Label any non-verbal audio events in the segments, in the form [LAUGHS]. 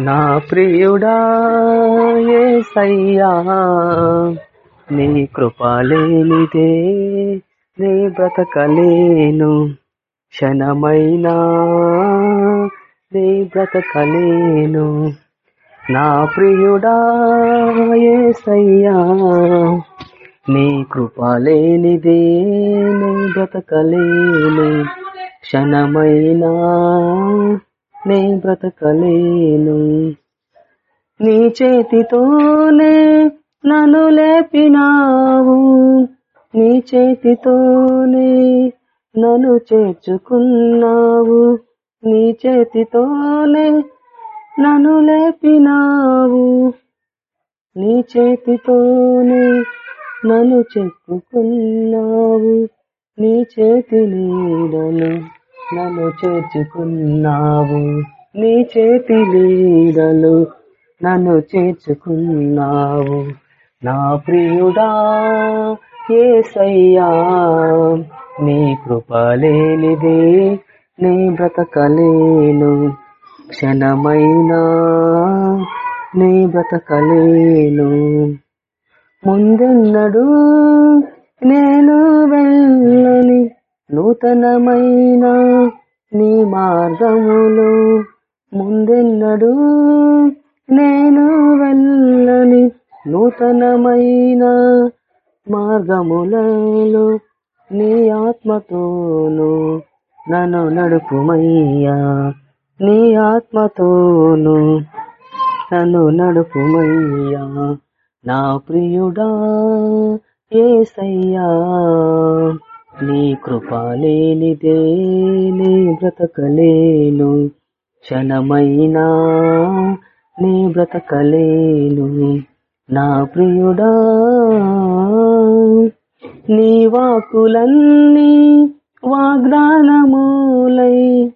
నా ప్రియుడా ఏసయ్యా నీ కృపలేనిదే నీ బ్రతకలేను. క్షణమైనా నీ బ్రతకలేను. నా ప్రియుడా ఏసయ్యా నీ కృపలేనిదే నీ బ్రతకలేను. క్షణమైనా నే బ్రతకలేను. నీ చేతితోనే నన్ను లేపినావు. నీ చేతితోనే నన్ను చేర్చుకున్నావు. నీ చేతితోనే నన్ను లేపినావు. నీ చేతితోనే నన్ను చెప్పుకున్నావు నీ చేతి నీడను నన్ను చేర్చుకున్నావు. నీ చేతి నీడలు నన్ను చేర్చుకున్నావు. నా ప్రియుడా ఏసయ్యా నీ కృపలేనిదే నీ బ్రతకలేను. క్షణమైనా నీ బ్రతకలేను. ముందెన్నడు నేను వెళ్ళని నూతనమైన నీ మార్గములు ముందెన్నడు నేను వెళ్ళని నూతనమైన మార్గములలో నీ ఆత్మతోను నన్ను నడుపుమయ్యా. నీ ఆత్మతోను నన్ను నడుపుమయ్యా. నా ప్రియుడా ఏసయ్యా. నీ కృపలేనిదే నీ బ్రతకలేను. క్షణమైనా నీ బ్రతకలేను. నా ప్రియుడా నీ వాకులన్నీ వాగ్దానమూలై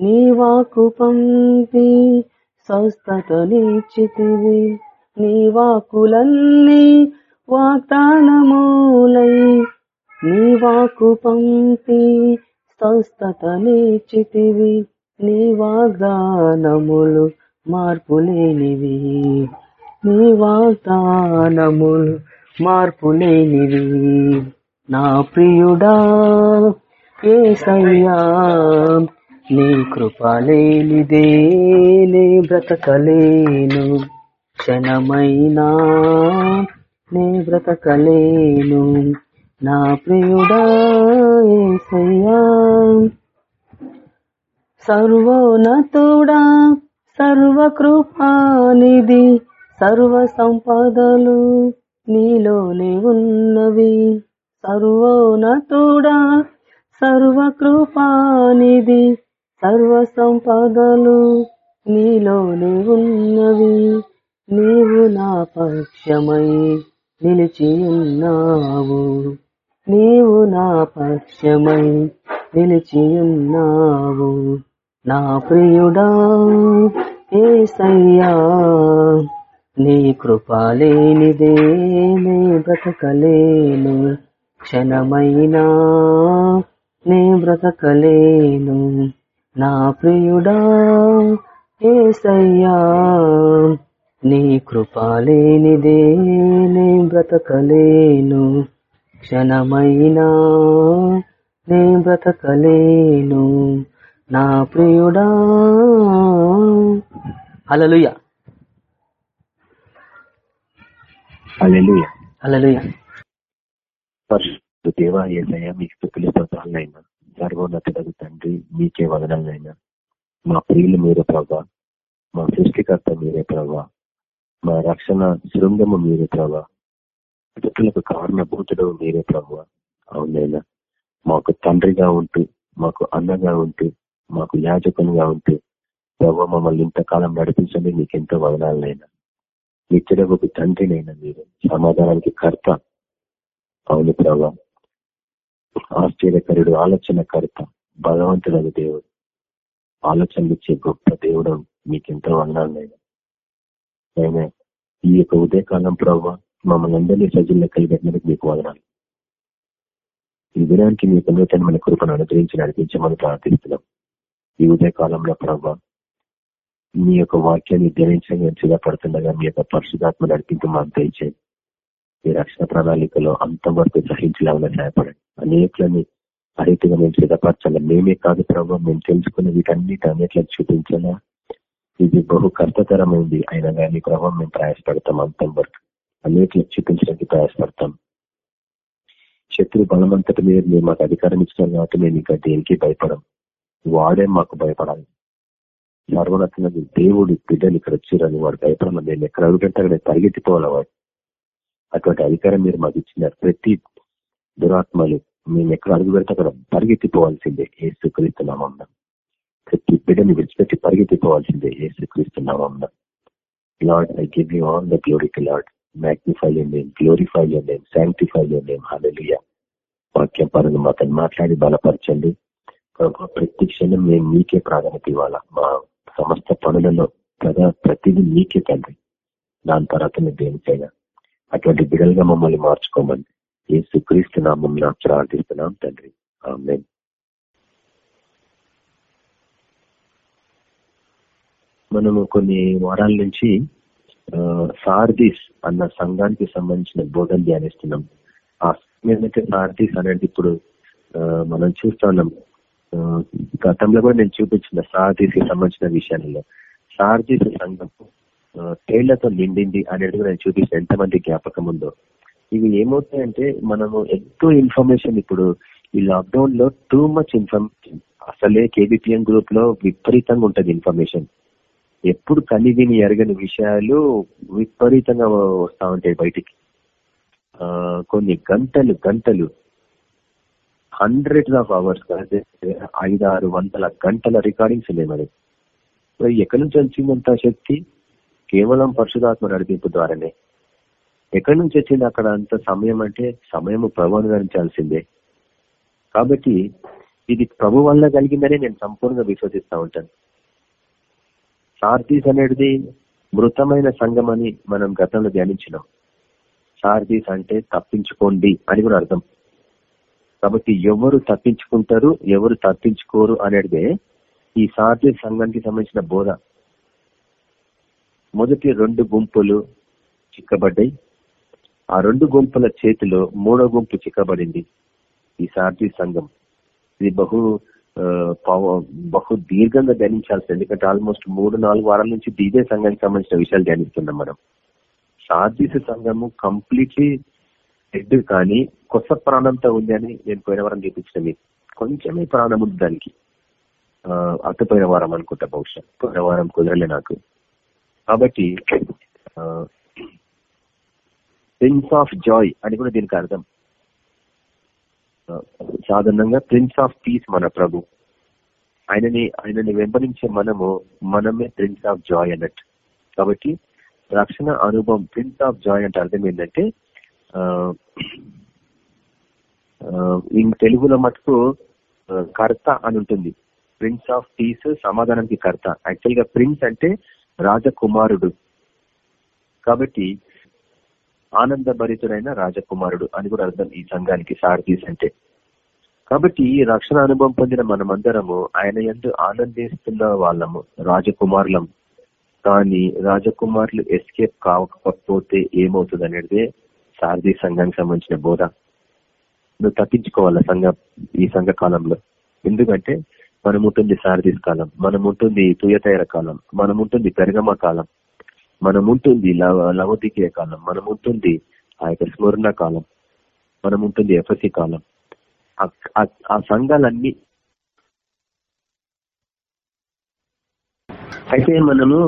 నీ వాకు పంపి స్వస్థతనిచ్చితివి నీ వాకులన్నీ వాగ్దానమూలై నీ వాకు స్వస్థత స్వస్థతనిచ్చితివి నీ వాగ్దానములు మార్పులేనివి. నీ వాగ్దానములు మార్పులేనివి. నా ప్రియుడా ఏసయ్యా నీ కృపలేనిదే నే బ్రతకలేను. క్షణమైనా నే బ్రతకలేను. నా ప్రియుడా ఏసయ్యా. సర్వోన్నతుడా సర్వకృపానిధి సర్వ సంపదలు నీలోనే ఉన్నవి. సర్వోన్నతుడా సర్వకృపానిధి సర్వ సంపదలు నీలోనే ఉన్నవి. నీవు నా పక్షమై నిలిచి ఉన్నావు. నీవు నా పక్షమై నిలిచియున్నావు నా ప్రియుడా ఏసయ్యా నీ కృపాలేనిదే నే బ్రతకలేను. క్షణమైనా నే బ్రతకలేను. నా ప్రియుడా ఏసయ్యా నీ కృపాలేనిదే నే బ్రతకలేను. క్షణమైనా నే బ్రతకలేను నా ప్రియుడా. అలలుయ అలలుయ పరిశుద్ధ దేవ ఏసయ్య మీకు స్థుతులు స్తోత్రాలైనా సర్వోన్నతులకు తండ్రి మీకే వదనాలైనా. మా ప్రియులు మీరే ప్రభా మా సృష్టికర్త మీరే ప్రభా మా రక్షణ శృంగము మీరే ప్రభా స్థుతులకు కారణభూతుడు మీరే ప్రభా అవునైనా. మాకు తండ్రిగా ఉంటూ మాకు అన్నగా ఉంటూ మాకు యాజకునిగా ఉంటూ ప్రభు మమ్మల్ని ఇంతకాలం నడిపించండి మీకు ఎంతో వదనాలనైనా. ఒక తండ్రినైనా మీరు సమాధానానికి కర్త. అవును ప్రభా ఆశ్చర్యకరుడు ఆలోచనకర్త భగవంతుడని దేవుడు. ఆలోచనలు ఇచ్చే గొప్ప దేవుడు మీకెంతో వందాలైనా అయినా ఈ యొక్క ఉదయకాలం ప్రభావ మమ్మల్ని అందరినీ సజ్జుల్లో కలిగినందుకు మీకు వదనాలు. ఈ దినానికి మీకు నూతనమైన కృపను అనుగ్రహించి నడిపించమని ప్రార్థిస్తున్నాం ఈ ఉదయ కాలంలో ప్రభావ మీ యొక్క వాక్యాన్ని ధ్యానించగా సిద్ధపడుతుండగా మీ యొక్క పరిశుధాత్మ నడిపింపు మాకు దయచేయండి. మీ రక్షణ ప్రణాళికలో అంతవరకు సహించలేమని సహాయపడండి. అనేకులని ఆ రీతిగా మేము సిద్ధపరచాలి? మేమే కాదు ప్రభావ మేము తెలుసుకున్న వీటన్నిటి అన్నిట్లకు చూపించాలా? ఇది బహు కష్టతరమైంది. అయినా కానీ ప్రభావం మేము ప్రయాసపడతాం అంతం వరకు. అన్నిటిని చూపించడానికి ప్రయాసపడతాం. శత్రు బలమంతటి మీద మేము మాకు అధికారం ఇచ్చాం కాబట్టి మేము ఇంకా దేనికి భయపడం. వాడే మాకు భయపడాలి. సర్వనత్న దేవుడు బిడ్డలు ఇక్కడ వచ్చారని వాడు భయపడాలి మేము ఎక్కడ అడుగుంటే అక్కడ పరిగెత్తిపోవాలి వాడు. అటువంటి అధికారం మీరు మాకు ఇచ్చినారు. ప్రతి దురాత్మలు మేము ఎక్కడ అడుగు పెడితే అక్కడ పరిగెత్తిపోవాల్సిందే. ఏ స్వీకరిస్తున్నామా ప్రతి బిడ్డని విడిచిపెట్టి పరిగెత్తిపోవాల్సిందే. ఏ స్వీకరిస్తున్నామా lord I give you on the గ్లోరీకి lord magnify name glorify name sanctify name hallelujah వాక్యం పరంగా మాతో మాట్లాడి బలపరచండి. ప్రతి క్షణం మేము మీకే ప్రాధాన్యత ఇవ్వాలా? మా సమస్త పనులలో కదా ప్రతిదీ మీకే తండ్రి. దాని తర్వాత దేనికైనా అటువంటి బిడలుగా మమ్మల్ని మార్చుకోమని ఏ సుక్రీస్తు నామంలో ప్రార్థిస్తున్నాం తండ్రి. ఆమె మనము కొన్ని వారాల నుంచి సార్దీస్ అన్న సంఘానికి సంబంధించిన బోధన ధ్యానిస్తున్నాం. ఆ ఏంటంటే సార్దీస్ అనేది ఇప్పుడు మనం చూస్తా ఉన్నాం గతంలో కూడా నేను చూపించిన సార్దీస్కి సంబంధించిన విషయాలలో. సార్దీస్ సంఘం తేళ్ళతో నిండింది అనేది కూడా నేను చూపిస్తాను ఎంతమంది జ్ఞాపకం ఉందో. ఇవి ఏమవుతాయంటే మనము ఎంతో ఇన్ఫర్మేషన్ ఇప్పుడు ఈ లాక్డౌన్లో టూ మచ్ ఇన్ఫర్మేషన్ అసలే కేబిపిఎం గ్రూప్లో విపరీతంగా ఉంటది ఇన్ఫర్మేషన్ ఎప్పుడు కలిగిని ఎరగని విషయాలు విపరీతంగా వస్తా ఉంటాయి బయటికి. కొన్ని గంటలు గంటలు హండ్రెడ్స్ ఆఫ్ అవర్స్ ఐదు ఆరు వందల గంటల రికార్డింగ్స్ ఉన్నాయి మరి. ఎక్కడి నుంచి వచ్చిందంత శక్తి? కేవలం పరిశుధాత్మ నడిపింపు ద్వారానే. ఎక్కడి నుంచి వచ్చింది అక్కడ అంత సమయం అంటే సమయము ప్రభు అనుగరించాల్సిందే కాబట్టి ఇది ప్రభు వల్ల కలిగిందనే నేను సంపూర్ణంగా విశ్వసిస్తా ఉంటాను. సార్దీస్ అనేది మృతమైన సంఘం అని మనం గతంలో ధ్యానించినాం. సార్దీస్ అంటే తప్పించుకోండి అని కూడా అర్థం. కాబట్టి ఎవరు తప్పించుకుంటారు ఎవరు తప్పించుకోరు అనేది ఈ సార్దీస్ సంఘానికి సంబంధించిన బోధ. మొదటి రెండు గుంపులు చిక్కబడ్డాయి. ఆ రెండు గుంపుల చేతిలో మూడో గుంపు చిక్కబడింది. ఈ సార్థి సంఘం. ఇది బహు Uh, బహు దీర్ఘంగా ధ్యానించాల్సింది ఎందుకంటే ఆల్మోస్ట్ మూడు నాలుగు వారాల నుంచి డీజే సంఘానికి సంబంధించిన విషయాలు ధ్యానిస్తున్నాం మనం. సాధిస సంఘము కంప్లీట్లీ హెడ్ కానీ కొత్త ప్రాణంతో ఉంది అని నేను పోయిన వారం చూపించిన కొంచెమే ప్రాణం ఉంది దానికి. Uh, అత్తపోయిన వారం అనుకుంటా బహుశా. పోయిన వారం కుదరలే నాకు. కాబట్టి ప్రిన్స్ ఆఫ్ జాయ్ అని కూడా దీనికి అర్థం. సాధారణంగా ప్రిన్స్ ఆఫ్ పీస్ మన ప్రభు. ఆయనని ఆయనని వెంబడించే మనము మనమే ప్రిన్స్ ఆఫ్ జాయ్ అన్నట్టు. కాబట్టి రక్షణ అనుభవం ప్రిన్స్ ఆఫ్ జాయ్ అంటే అర్థం ఏంటంటే ఇంక తెలుగులో మటుకు కర్త అని ఉంటుంది. ప్రిన్స్ ఆఫ్ పీస్ సమాధానానికి కర్త. యాక్చువల్గా ప్రిన్స్ అంటే రాజకుమారుడు. కాబట్టి ఆనందభరితుడైన రాజకుమారుడు అని కూడా అర్థం ఈ సంఘానికి సారథీస్ అంటే కాబట్టి రక్షణ అనుభవం పొందిన మనమందరము ఆయన ఎందు ఆనందిస్తున్న వాళ్ళము రాజకుమారులం. కానీ రాజకుమారులు ఎస్కేప్ కావకపోతే ఏమవుతుంది అనేది సారథి సంఘానికి సంబంధించిన బోధ. నువ్వు తప్పించుకోవాల సంఘ ఈ సంఘ కాలంలో? ఎందుకంటే మనం ఉంటుంది సారథీస్ కాలం మనం ఉంటుంది తుయతైర కాలం మనం ఉంటుంది పెరగమ కాలం. మనం ఉంటుంది లవదికీయ కాలం మనం ఉంటుంది ఆ యొక్క స్మరణ కాలం మనం ఉంటుంది కాలం. ఆ సంఘాలన్నీ అయితే మనము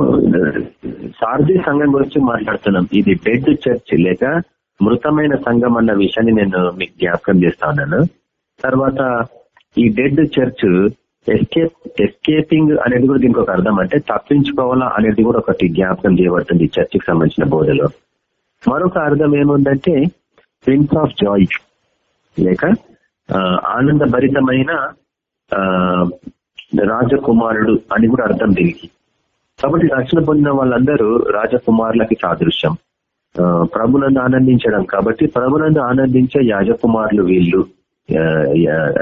సార్ది సంఘం గురించి మాట్లాడుతున్నాం. ఇది డెడ్ చర్చ్ లేక మృతమైన సంఘం అన్న విషయాన్ని నేను మీకు జ్ఞాపకం చేస్తా ఉన్నాను. తర్వాత ఈ డెడ్ చర్చ్ ఎస్కేప్ ఎస్కేపింగ్ అనేది కూడా దీనికి ఒక అర్థం. అంటే తప్పించుకోవాలా అనేది కూడా ఒకటి జ్ఞాపకం చేయబడుతుంది చర్చికి సంబంధించిన బోధలో. మరొక అర్థం ఏముందంటే ప్రిన్స్ ఆఫ్ జాయ్ లేక ఆనందభరితమైన రాజకుమారుడు అని కూడా అర్థం దీనికి. కాబట్టి రక్షణ పొందిన వాళ్ళందరూ రాజకుమారులకి సాదృశ్యం. ప్రభునందు ఆనందించడం. కాబట్టి ప్రభునందు ఆనందించే యాజకుమారులు వీళ్ళు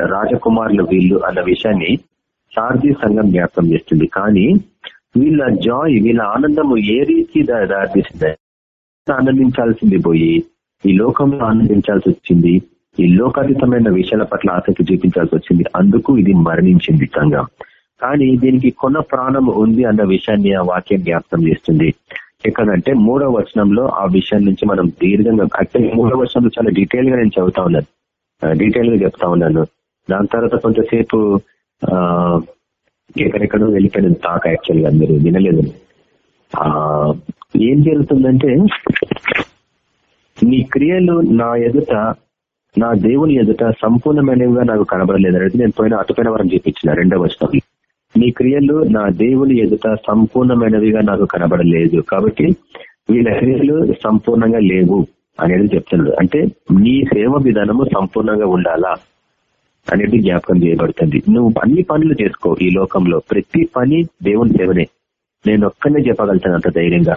రాజకుమారులు వీళ్ళు అన్న విషయాన్ని సారథి సంఘం జ్ఞాపకం చేస్తుంది. కానీ వీళ్ళ జాయ్ వీళ్ళ ఆనందము ఏ రీతి దా- దారితీస్తుంది ఆనందించాల్సింది పోయి ఈ లోకంలో ఆనందించాల్సి వచ్చింది ఈ లోకాతీతమైన విషయాల పట్ల ఆసక్తి చూపించాల్సి వచ్చింది. అందుకు ఇది మరణించింది సంఘం. కానీ దీనికి కొన ప్రాణం ఉంది అన్న విషయాన్ని ఆ వాక్యం జ్ఞాపకం చేస్తుంది. ఎక్కడంటే మూడవ వచనంలో ఆ విషయం నుంచి మనం దీర్ఘంగా అంటే మూడవ వచనంలో చాలా డీటెయిల్గా నేను చెబుతా ఉన్నాను. డీటెయిల్గా చెప్తా ఉన్నాను. దాని తర్వాత కొంతసేపు ఎక్కడెక్కడో వెళ్ళిపోయిన తాక యాక్చువల్గా అందరూ వినలేదు. ఆ ఏం జరుగుతుందంటే నీ క్రియలు నా ఎదుట నా దేవుని ఎదుట సంపూర్ణమైనవిగా నాకు కనబడలేదు అనేది నేను పోయిన అటుపోయిన వారం చూపించిన రెండవ వచనం నీ క్రియలు నా దేవుని ఎదుట సంపూర్ణమైనవిగా నాకు కనబడలేదు కాబట్టి వీళ్ళ క్రియలు సంపూర్ణంగా లేవు అనేది చెప్తున్నాడు. అంటే నీ సేవ విధానము సంపూర్ణంగా ఉండాలా? అనేది జ్ఞాపకం చేయబడుతుంది. నువ్వు అన్ని పనులు చేసుకో ఈ లోకంలో. ప్రతి పని దేవుని సేవనే. నేను ఒక్కనే చెప్పగలుగుతాను అంత ధైర్యంగా.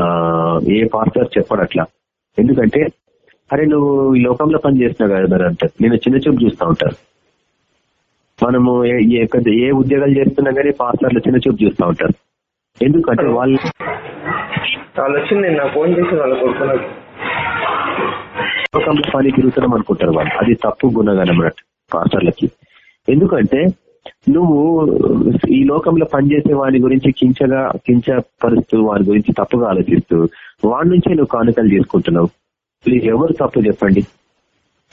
ఆ ఏ పాస్టర్ చెప్పడు అట్లా. ఎందుకంటే అరే నువ్వు ఈ లోకంలో పని చేస్తున్నావు కదా మరి అంటారు. నేను చిన్న చూపు చూస్తూ ఉంటారు. మనము ఏ- ఏ పెద్ద ఏ ఉద్యోగాలు చేస్తున్నా కానీ పాస్టర్లు చిన్న చూపు చూస్తూ ఉంటారు. ఎందుకంటే వాళ్ళు వాళ్ళు వచ్చింది నా ఫోన్ చేసి వాళ్ళ కొడుకున్నారు లోకంలో పని తిరుగుతున్నాం అనుకుంటారు వాళ్ళు. అది తప్పు గుణగానం అన్నట్టు పాస్టర్లకి. ఎందుకంటే నువ్వు ఈ లోకంలో పనిచేసే వాడి గురించి కించగా కించపరుస్తూ వారి గురించి తప్పుగా ఆలోచిస్తూ వాడి నుంచే నువ్వు కానుకలు తీసుకుంటున్నావు. ప్లీజ్ ఎవరు తప్పు చెప్పండి?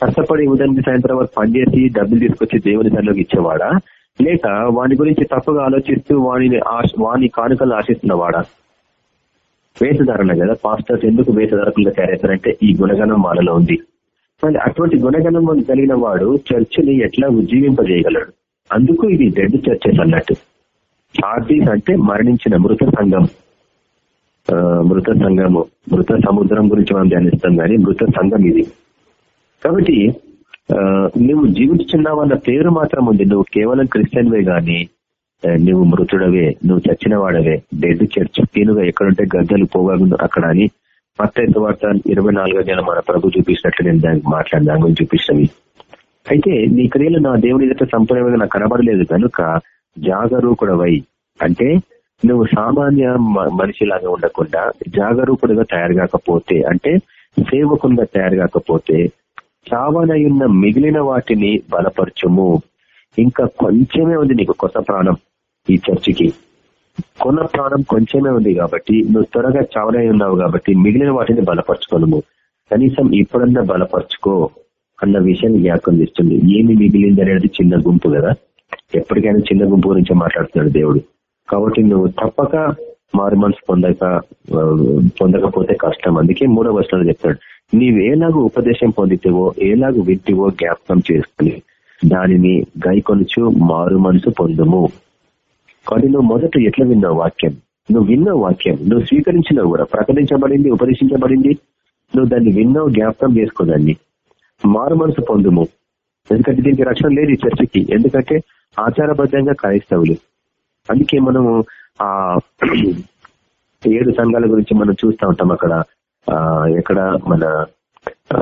కష్టపడి ఉదయం సాయంత్రం వరకు పనిచేసి డబ్బులు తీసుకొచ్చి దేవుని సన్నిలోకి ఇచ్చేవాడా? లేక వాని గురించి తప్పుగా ఆలోచిస్తూ వాణిని వాని కానుకలు ఆశిస్తున్నవాడా వేషధారణ కదా? పాస్టర్స్ ఎందుకు వేషధారకులుగా తయారవుతారంటే ఈ గుణగణం వాళ్ళలో ఉంది. మరి అటువంటి గుణగణం కలిగిన వాడు చర్చిని ఎట్లా ఉజ్జీవింపజేయగలడు? అందుకు ఇది డెడ్ చర్చెస్ అన్నట్టు. సార్టీస్ అంటే మరణించిన మృత సంఘం. ఆ, మృత సంఘము మృత సముద్రం గురించి మనం ధ్యానిస్తాం కానీ మృత సంఘం ఇది. కాబట్టి ఆ, నువ్వు జీవించుచున్నావన్న పేరు మాత్రం ఉంది. నువ్వు కేవలం క్రిస్టియన్వే గాని నువ్వు మృతుడవే నువ్వు చచ్చిన వాడవే డెడ్ చర్చ్ తీనుగా ఎక్కడుంటే గద్దలు పోగాకుండా అక్కడ అని మత్తైత వార్త ఇరవై నాలుగో నెల మన ప్రభు చూపించినట్లు నేను దానికి మాట్లాడిన దాని గురించి చూపించినవి అయితే నీ క్రియలు నా దేవుని ఎదుట సంపూర్ణంగా నాకు కనబడలేదు కనుక జాగరూకుడవై. అంటే నువ్వు సామాన్య మ- మనిషిలాగా ఉండకుండా జాగరూకుడుగా తయారు కాకపోతే అంటే సేవకుండా తయారు కాకపోతే చావనయున్న మిగిలిన వాటిని బలపరచుము. ఇంకా కొంచెమే ఉంది నీకు కొత్త ప్రాణం ఈ చర్చికి. కొన్న ప్రాణం కొంచెమే ఉంది కాబట్టి నువ్వు త్వరగా చావనై ఉన్నావు కాబట్టి మిగిలిన వాటిని బలపరచుకోను కనీసం ఇప్పుడన్నా బలపరచుకో అన్న విషయాన్ని జ్ఞాపకం చేస్తుంది. ఏమి మిగిలింది అనేది చిన్న గుంపు కదా. ఎప్పటికైనా చిన్న గుంపు గురించి మాట్లాడుతున్నాడు దేవుడు. కాబట్టి నువ్వు తప్పక మారు మనసు పొందక పొందకపోతే కష్టం. అందుకే మూడో వర్షంలో చెప్తాడు. నీవేలాగూ ఉపదేశం పొందితేవో ఏలాగూ వింటివో జ్ఞాపకం చేసుకుని దానిని గైకొనుచు మారు మనసు పొందుము. కాబట్టి నువ్వు మొదట ఎట్లా విన్నావు వాక్యం? నువ్వు విన్నావు వాక్యం నువ్వు స్వీకరించినావు కూడా ప్రకటించబడింది ఉపదేశించబడింది నువ్వు దాన్ని విన్నావు జ్ఞాపకం చేసుకో దాన్ని. మారు మనసు పొందుము. ఎందుకంటే దీనికి రక్షణ లేదు ఈ చర్చకి. ఎందుకంటే ఆచారబద్ధంగా క్రైస్తవులు. అందుకే మనము ఆ [CLEARS THROAT] ఏడు సంఘాల గురించి మనం చూస్తూ ఉంటాం అక్కడ. ఆ ఎక్కడ మన ఆ,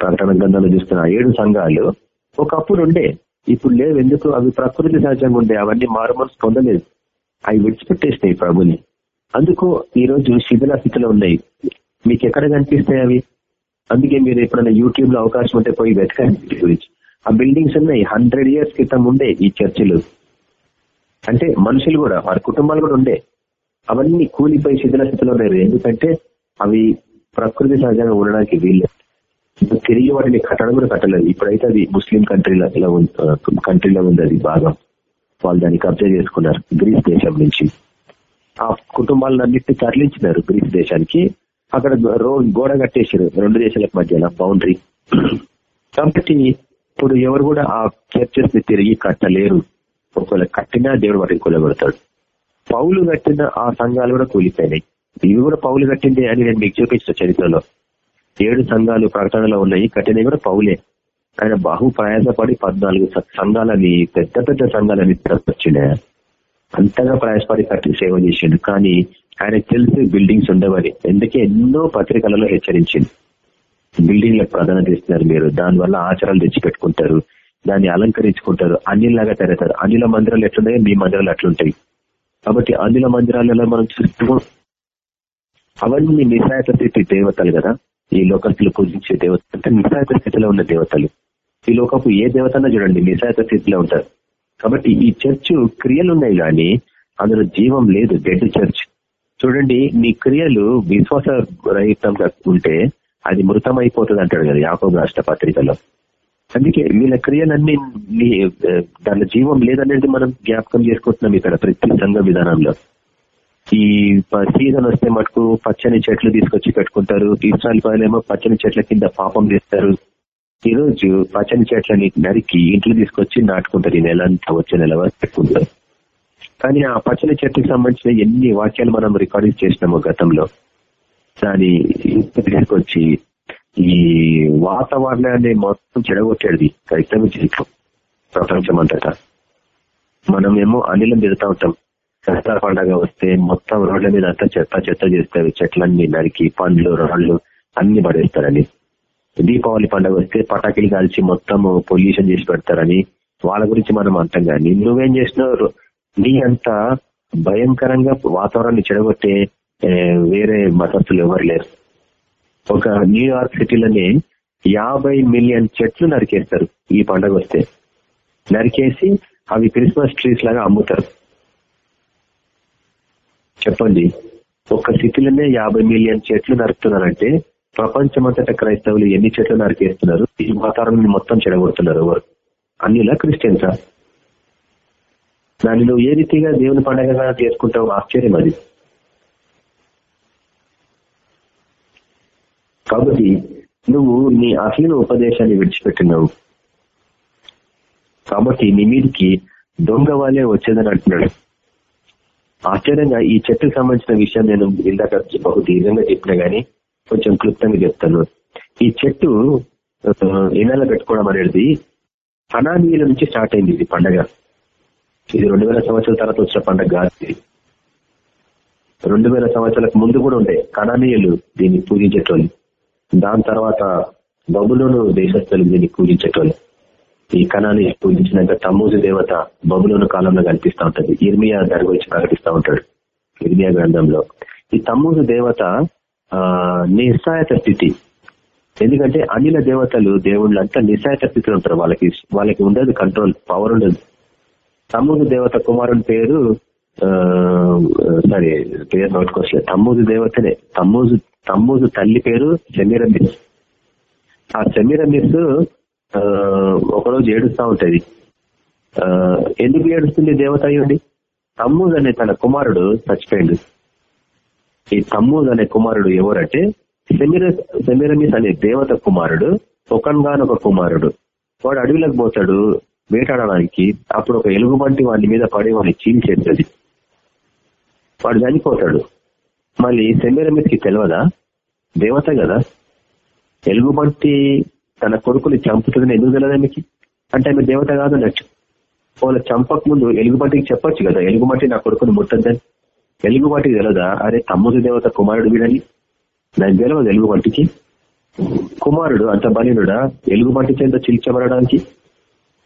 ప్రకటన గ్రంథంలో చూస్తున్న ఏడు సంఘాలు ఒకప్పుడు ఉండే ఇప్పుడు లేవు ఎందుకు? అవి ప్రకృతి సహజంగా ఉండే అవన్నీ మారు మనసు పొందలేదు అవి విడిచిపెట్టేసినాయి ప్రభుని. అందుకు ఈ రోజు శిథిల స్థితిలో ఉన్నాయి. మీకు ఎక్కడ కనిపిస్తాయి అవి? అందుకే మీరు ఎప్పుడైనా యూట్యూబ్లో అవకాశం ఉంటే పోయి వెతకండి గురించి. ఆ బిల్డింగ్స్ ఉన్నాయి. హండ్రెడ్ ఇయర్స్ క్రితం ఉండే ఈ చర్చిలు. అంటే మనుషులు కూడా వారి కుటుంబాలు కూడా ఉండే. అవన్నీ కూలిపోయి శిథిల స్థితిలో ఉన్నాయి. ఎందుకంటే అవి ప్రకృతి సహజంగా ఉండడానికి వీల్లేదు. తిరిగి వాటిని కట్టడం కూడా కట్టలేదు. ఇప్పుడైతే అది ముస్లిం కంట్రీలో ఇలా కంట్రీలో ఉంది అది బాగా వాళ్ళు దాన్ని కబ్జా చేసుకున్నారు గ్రీస్ దేశం నుంచి. ఆ కుటుంబాలన్నింటినీ తరలించినారు గ్రీస్ దేశానికి. అక్కడ రో గోడ కట్టేసారు రెండు దేశాలకు మధ్యలో బౌండరీ. కాబట్టి ఇప్పుడు ఎవరు కూడా ఆ చర్చెస్ని తిరిగి కట్టలేరు. ఒకవేళ కట్టినా దేవుడు వాటిని కూలగొడతాడు పౌలు కట్టిన ఆ సంఘాలు కూడా కూలిపోయినాయి. ఇవి కూడా పౌలు కట్టింది అని నేను మీకు చూపించిన చరిత్రలో. ఏడు సంఘాలు ప్రకటనలో ఉన్నాయి. కఠిన కూడా పౌలే. ఆయన బహు ప్రయాసపడి పద్నాలుగు సంఘాలని పెద్ద పెద్ద సంఘాలని వచ్చిండే అంతగా ప్రయాసపడి కట్టి సేవ చేసిండు. కానీ ఆయనకు తెలిసి బిల్డింగ్స్ ఉండవని ఎందుకే ఎన్నో పత్రికలలో హెచ్చరించింది బిల్డింగ్లకు ప్రాధాన్యత ఇస్తున్నారు మీరు. దానివల్ల ఆచారాలు తెచ్చిపెట్టుకుంటారు. దాన్ని అలంకరించుకుంటారు. అన్నిలాగా తెరతారు అన్నిల మందిరాలు ఎట్లున్నాయో మీ మందిరాలు అట్లుంటాయి. కాబట్టి అన్నిల మందిరాలలో మనం చూస్తున్నాం అవన్నీ నిశాయత స్థితి దేవతలు కదా. ఈ లోకస్తులు పూజించే దేవత అంటే నిశాయత స్థితిలో ఉన్న దేవతలు. ఈ లోకపు ఏ దేవతన్నా చూడండి నిశాయత స్థితిలో ఉంటారు. కాబట్టి ఈ చర్చ్ క్రియలు ఉన్నాయి కానీ అందులో జీవం లేదు డెడ్ చర్చ్ చూడండి నీ క్రియలు విశ్వాస రహితంగా ఉంటే అది మృతమైపోతుంది అంటాడు కదా యాకోబు రాష్ట్ర పత్రికలో అందుకే వీళ్ళ క్రియలన్నీ దాని జీవం లేదనేది మనం జ్ఞాపకం చేసుకుంటున్నాం ఇక్కడ ప్రతి సంఘ విధానంలో. ఈ సీజన్ వస్తే మటుకు పచ్చని చెట్లు తీసుకొచ్చి పెట్టుకుంటారు. ఇస్రాయల్ ఏమో పచ్చని చెట్ల కింద పాపం చేస్తారు. ఈ రోజు పచ్చని చెట్లని నరికి ఇంట్లో తీసుకొచ్చి నాటుకుంటారు. ఈ నెల అంతా వచ్చే నెల పెట్టుకుంటారు. కానీ ఆ పచ్చని చెట్టుకి సంబంధించిన ఎన్ని వాక్యాలు మనం రికార్డింగ్ చేసినాము గతంలో. దాని తీసుకొచ్చి ఈ వాతావరణాన్ని మొత్తం చెడగొట్టేది క్రైస్తవ జీవితం ప్రపంచం అంతటా మనమేమో అనిలం పెడతా ఉంటాం. దసరా పండగ వస్తే మొత్తం రోడ్ల మీద అంతా చెత్త చెత్త చేస్తారు. చెట్లన్నీ నరికి పండ్లు రాళ్ళు అన్ని పడేస్తారని. దీపావళి పండుగ వస్తే పటాకులు కాల్చి మొత్తం పొల్యూషన్ చేసి పెడతారని వాళ్ళ గురించి మనం అంటాం కానీ నువ్వేం చేసినావు? నీ అంత భయంకరంగా వాతావరణాన్ని చెడగొట్టే వేరే మతస్థులు ఎవరు లేరు. ఒక న్యూయార్క్ సిటీలోనే యాభై మిలియన్ చెట్లు నరికేస్తారు ఈ పండుగ వస్తే. నరికేసి అవి క్రిస్మస్ ట్రీస్ లాగా అమ్ముతారు. చెప్పండి. ఒక సిటీలోనే యాభై మిలియన్ చెట్లు నరుకుతున్నారంటే ప్రపంచమంతటా క్రైస్తవులు ఎన్ని చెట్లు నరికేస్తున్నారు? ఈ వాతావరణాన్ని మొత్తం చెడగొడుతున్నారు ఎవరు? అన్నిలా క్రిస్టియన్సా? దాన్ని నువ్వు ఏ రీతిగా దేవుని పండగగా చేసుకుంటావు? ఆశ్చర్యం అది. కాబట్టి నువ్వు నీ అఖిల ఉపదేశాన్ని విడిచిపెట్టినావు. కాబట్టి నీ మీదికి దొంగ వాళ్ళే వచ్చేదని అంటున్నాడు. ఆశ్చర్యంగా ఈ చెట్టుకు సంబంధించిన విషయం నేను ఇందాక బహు దీర్ఘంగా చెప్పినా గానీ కొంచెం క్లుప్తంగా చెప్తాను. ఈ చెట్టు ఇనాల పెట్టుకోవడం అనేది హనానీయుల నుంచి స్టార్ట్ అయింది ఇది పండగ. ఇది రెండు వేల సంవత్సరాల తర్వాత వచ్చిన పండగ కాదు రెండు వేల సంవత్సరాలకు ముందు కూడా ఉండే కణానీయులు దీన్ని పూజించేటోళ్ళు. దాని తర్వాత బబులోను దేశస్థులు దీన్ని పూజించేటోళ్ళు. ఈ కణాన్ని పూజించినాక తమ్మూజు దేవత బబులోని కాలంలో కనిపిస్తూ ఉంటుంది. ఇర్మియా దాని గురించి ప్రకటిస్తూ ఉంటాడు. ఇర్మియా గ్రంథంలో. ఈ తమ్మూజు దేవత నిస్సాయత స్థితి. ఎందుకంటే అనిల దేవతలు దేవుళ్ళు అంతా నిస్సాయత స్థితిలో ఉంటారు. వాళ్ళకి వాళ్ళకి ఉండదు కంట్రోల్ పవర్ ఉండదు. తమ్ముడు దేవత కుమారుని పేరు సారీ పేరు నోటుకోసలేదు తమ్ముదు దేవతనే. తమ్ముజు తమ్ముజు తల్లి పేరు సెమిరమిస్. ఆ సెమిరమిస్ ఒకరోజు ఏడుస్తా ఉంటది. ఎందుకు ఏడుస్తుంది దేవత అయ్యండి? తమ్ముజ్ అనే తన కుమారుడు చచ్చిపోయింది ఈ తమ్ముజ్ అనే కుమారుడు ఎవరంటే సెమిర సెమిరమిస్ అనే దేవత కుమారుడు ఒకనగానొక కుమారుడు. వాడు అడవిలోకి పోతాడు వేటాడడానికి. అప్పుడు ఒక ఎలుగుబంటి వాడి మీద పడి వాడిని చీల్చేస్తుంది వాడు చనిపోతాడు. మళ్ళీ సెమిరమిస్కి తెలియదా దేవత కదా. ఎలుగుబంటి తన కొడుకుని చంపుతుందని ఎందుకు తెలియదా మీకు? అంటే ఆమె దేవత కాదు అన్నట్టు వాళ్ళ చంపక ముందు ఎలుగుబాటికి చెప్పొచ్చు కదా ఎలుగుబాటి నా కొడుకుని ముట్టద్దని. ఎలుగుబాటికి తెలియదా అరే తమ్ముడు దేవత కుమారుడు వీడని నాకు తెలియదు ఎలుగుబాటికి. కుమారుడు అంత బలీనుడా? ఎలుగుబాటి చేత చిల్చబడడానికి?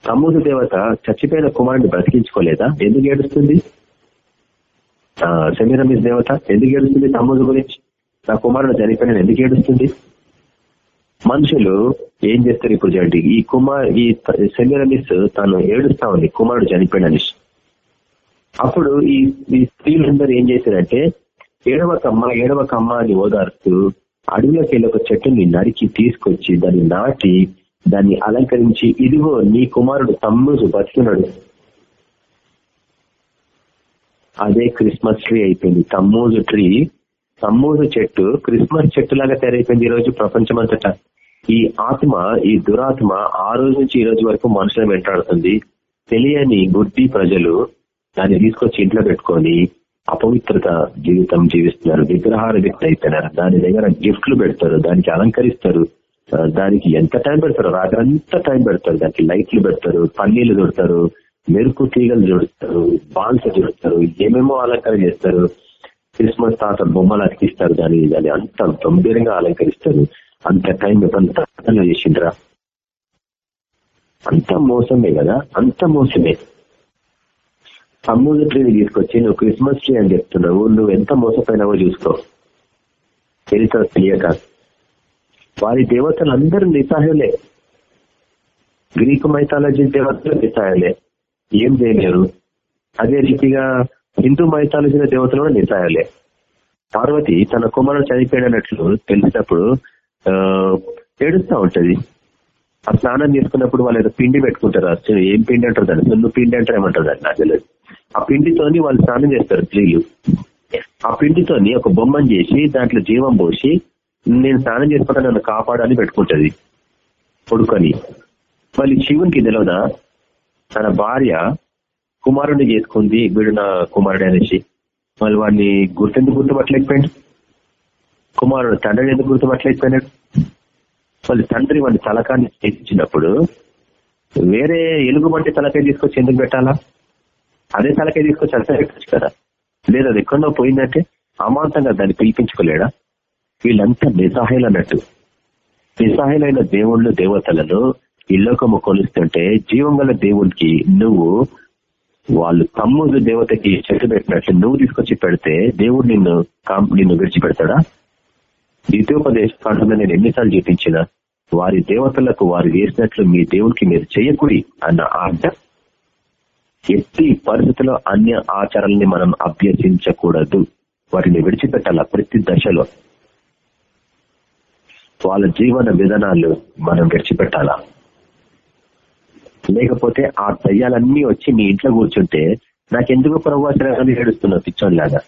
తమ్ముడు దేవత చచ్చిపోయిన కుమారుడిని బ్రతికించుకోలేదా? ఎందుకు ఏడుస్తుంది? సెమిరమిస్ దేవత ఎందుకు ఏడుస్తుంది తమ్ముడు గురించి? నా కుమారుడు చనిపోయిన ఎందుకు ఏడుస్తుంది? మనుషులు ఏం చేస్తారు ఇప్పుడు చూడండి ఈ కుమార్ ఈ సెమిరమిస్ తను ఏడుస్తా ఉంది. కుమారుడు చనిపోయిన అప్పుడు ఈ ఈ స్త్రీలందరూ ఏం చేశారంటే ఏడవ కమ్మ అని ఓదార్స్తూ అడవిలోకి వెళ్ళి ఒక చెట్టుని నరికి తీసుకొచ్చి దాన్ని నాటి దాన్ని అలంకరించి ఇదిగో నీ కుమారుడు తమ్ముడు బతుకున్నాడు అదే క్రిస్మస్ ట్రీ అయిపోయింది. తమ్మూజు ట్రీ తమ్మూరు చెట్టు క్రిస్మస్ చెట్టు లాగా తయారైపోయింది ఈ రోజు ప్రపంచమంతటా. ఈ ఆత్మ ఈ దురాత్మ ఆ రోజు నుంచి ఈ రోజు వరకు మనుషులను వెంటాడుతుంది తెలియని గుడ్డి ప్రజలు దాన్ని తీసుకొచ్చి ఇంట్లో పెట్టుకొని అపవిత్రత జీవితం జీవిస్తున్నారు. విగ్రహాల వ్యక్తి అయిపోయినారు దాని దగ్గర గిఫ్ట్లు పెడతారు. దానికి అలంకరిస్తారు. దానికి ఎంత టైం పెడతారు రాత్రంతా టైం పెడతారు. దానికి లైట్లు పెడతారు పన్నీళ్ళు దొడతారు మెరుపు తీగలు దొడుతారు బాల్స్ చూడతారు ఏమేమో అలంకరణ చేస్తారు. క్రిస్మస్ తాత బొమ్మలు అతికిస్తారు దాన్ని దాన్ని అంత గంభీరంగా అలంకరిస్తారు. అంత టైం ఎప్పుడంతా చేసిండ్రా. అంత మోసమే కదా అంత మోసమే. తమ్ముడు ట్రీని తీసుకొచ్చి నువ్వు క్రిస్మస్ ట్రీ అని చెప్తున్నావు నువ్వు ఎంత మోసపోయినావో చూసుకో. తెలిసో తెలియక. వారి దేవతలు అందరూ నిస్సహాయులే. గ్రీకు మైథాలజీ దేవతలు నిస్సహాయులే. ఏం చేయలేరు. అదే రీతిగా హిందూ మైథాలజీ దేవతలు కూడా నిస్సహాయులే పార్వతి తన కుమారుడు చనిపోయినట్లు తెలిసినప్పుడు ఏడుస్తూ ఉంటది. ఆ స్నానం చేసుకున్నప్పుడు వాళ్ళు ఏదో పిండి పెట్టుకుంటారు అసలు ఏం పిండి అంటారు దాన్ని? సున్ను పిండి అంటారు ఏమంటారు దాన్ని? నాకు తెలియదు. ఆ పిండితోని వాళ్ళు స్నానం చేస్తారు స్త్రీలు. ఆ పిండితోని ఒక బొమ్మను చేసి దాంట్లో జీవం పోసి నేను స్నానం చేసుకుంటా నన్ను కాపాడాలని పెట్టుకుంటది. కొడుకొని. మళ్ళీ శివునికి తెలియదా తన భార్య కుమారుడిని చేసుకుంది వీడు నా కుమారుడు అనేసి. మళ్ళీ వాడిని గుర్తెందుకు గుర్తుపట్టలేకపోయాడు? కుమారుడు తండ్రిని ఎందుకు గుర్తుపట్టలేకపోయినాడు? మళ్ళీ తండ్రి వాడి తలకాన్ని తెచ్చినప్పుడు వేరే ఎలుగు వంటి తలకాయ తీసుకొచ్చి ఎందుకు పెట్టాలా? అదే తలకాయ తీసుకొచ్చి అంతా పెట్టచ్చు కదా. లేదు అది ఎక్కడో పోయిందంటే అమాంతంగా దాన్ని పిలిపించుకోలేడా? వీళ్ళంతా నిస్సహాయులు అన్నట్టు. నిస్సహాయులైన దేవుళ్ళు దేవతలను ఈ లోకము కొలుస్తుంటే జీవం గల దేవుడికి నువ్వు వాళ్ళు తమ్ముడు దేవతకి చెట్టు పెట్టినట్లు నువ్వు తీసుకొచ్చి పెడితే దేవుడు నిన్ను నిన్ను విడిచిపెడతాడా? ద్వితీయోపదేశ కాండంలో నేను ఎన్నిసార్లు చూపించిన వారి దేవతలకు వారు వేసినట్లు మీ దేవుడికి మీరు చేయకూడి అన్న ఆజ్ఞ. ఎట్టి పరిస్థితిలో అన్య ఆచారాలని మనం అభ్యసించకూడదు. వాటిని విడిచిపెట్టాల ప్రతి దశలో? వాళ్ళ జీవన విధానాలు మనం విడిచిపెట్టాలా? లేకపోతే ఆ దయ్యాలన్నీ వచ్చి మీ ఇంట్లో కూర్చుంటే నాకెందుకు ప్రవాసరాలు ఏడుస్తున్నావు పిచ్చోన్లాగా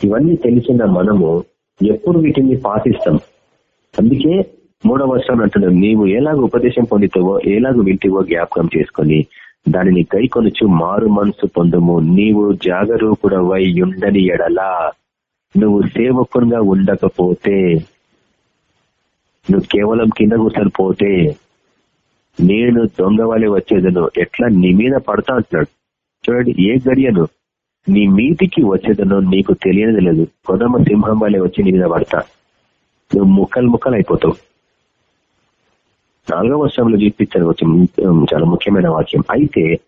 ఇవన్నీ తెలిసిన మనము ఎప్పుడు వీటిని పాటిస్తాం. అందుకే మూడవ వర్షం అంటున్నాం నీవు ఎలాగ ఉపదేశం పొందితవో ఎలాగ వింటివో జ్ఞాపకం చేసుకుని దానిని గైకొనుచు మారు మనసు పొందము. నీవు జాగరూకుడవై ఉండని ఎడలా నువ్వు సేవకునిగా ఉండకపోతే నువ్వు కేవలం కింద కూర్చొని పోతే నేను దొంగ వలె వచ్చేదను. ఎట్లా? నీ మీద పడతా అంటున్నాడు. చూడండి ఏ గడియను? నీ మీదికి వచ్చేదను నీకు తెలియదు లేదు. కొదమ సింహం వలె వచ్చి నీ మీద పడతా. నువ్వు ముక్కలు ముక్కలు అయిపోతావు. నాలుగో వర్షంలో చూపించాను చాలా ముఖ్యమైన వాక్యం. అయితే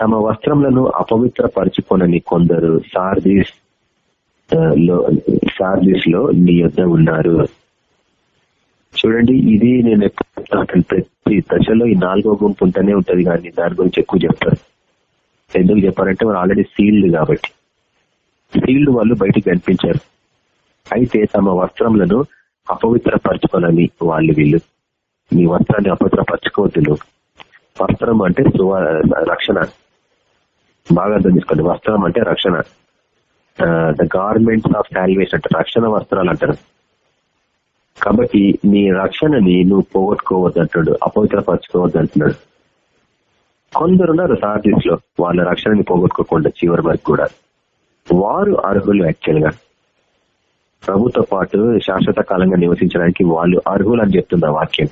తమ వస్త్రములను అపవిత్రపరచుకోనని కొందరు సార్దీస్లో సార్దీస్లో నీ యొద్ద ఉన్నారు. చూడండి ఇది నేను ఎప్పుడు ప్రతి దశలో ఈ నాలుగో గుంపు ఉంటూనే ఉంటది కానీ దాని గురించి ఎక్కువ చెప్తారు. ఎందుకు చెప్పారంటే వాళ్ళు ఆల్రెడీ సీల్డ్ కాబట్టి. సీల్డ్ వాళ్ళు బయటికి కనిపించారు. అయితే తమ వస్త్రములను అపవిత్రపరచుకోవాలని వాళ్ళు వీళ్ళు. మీ వస్త్రాన్ని అపవిత్రపరచుకోవద్దు వస్త్రం అంటే రక్షణ. బాగా అర్థం చేసుకోండి. వస్త్రం అంటే రక్షణ. ద గార్మెంట్స్ ఆఫ్ శాల్వేషన్ అంటారు రక్షణ వస్త్రాలు అంటారు. కాబట్టి నీ రక్షణని నువ్వు పోగొట్టుకోవద్దు అంటాడు అపవిత్రపరచుకోవద్దు అంటున్నాడు కొందరు ఉన్నారు సార్టీస్లో వాళ్ళ రక్షణని పోగొట్టుకోకుండా చివరి వరకు కూడా. వారు అర్హులు యాక్చువల్గా ప్రభుతో పాటు శాశ్వత కాలంగా నివసించడానికి వాళ్ళు అర్హులు అని చెప్తుంది వాక్యం.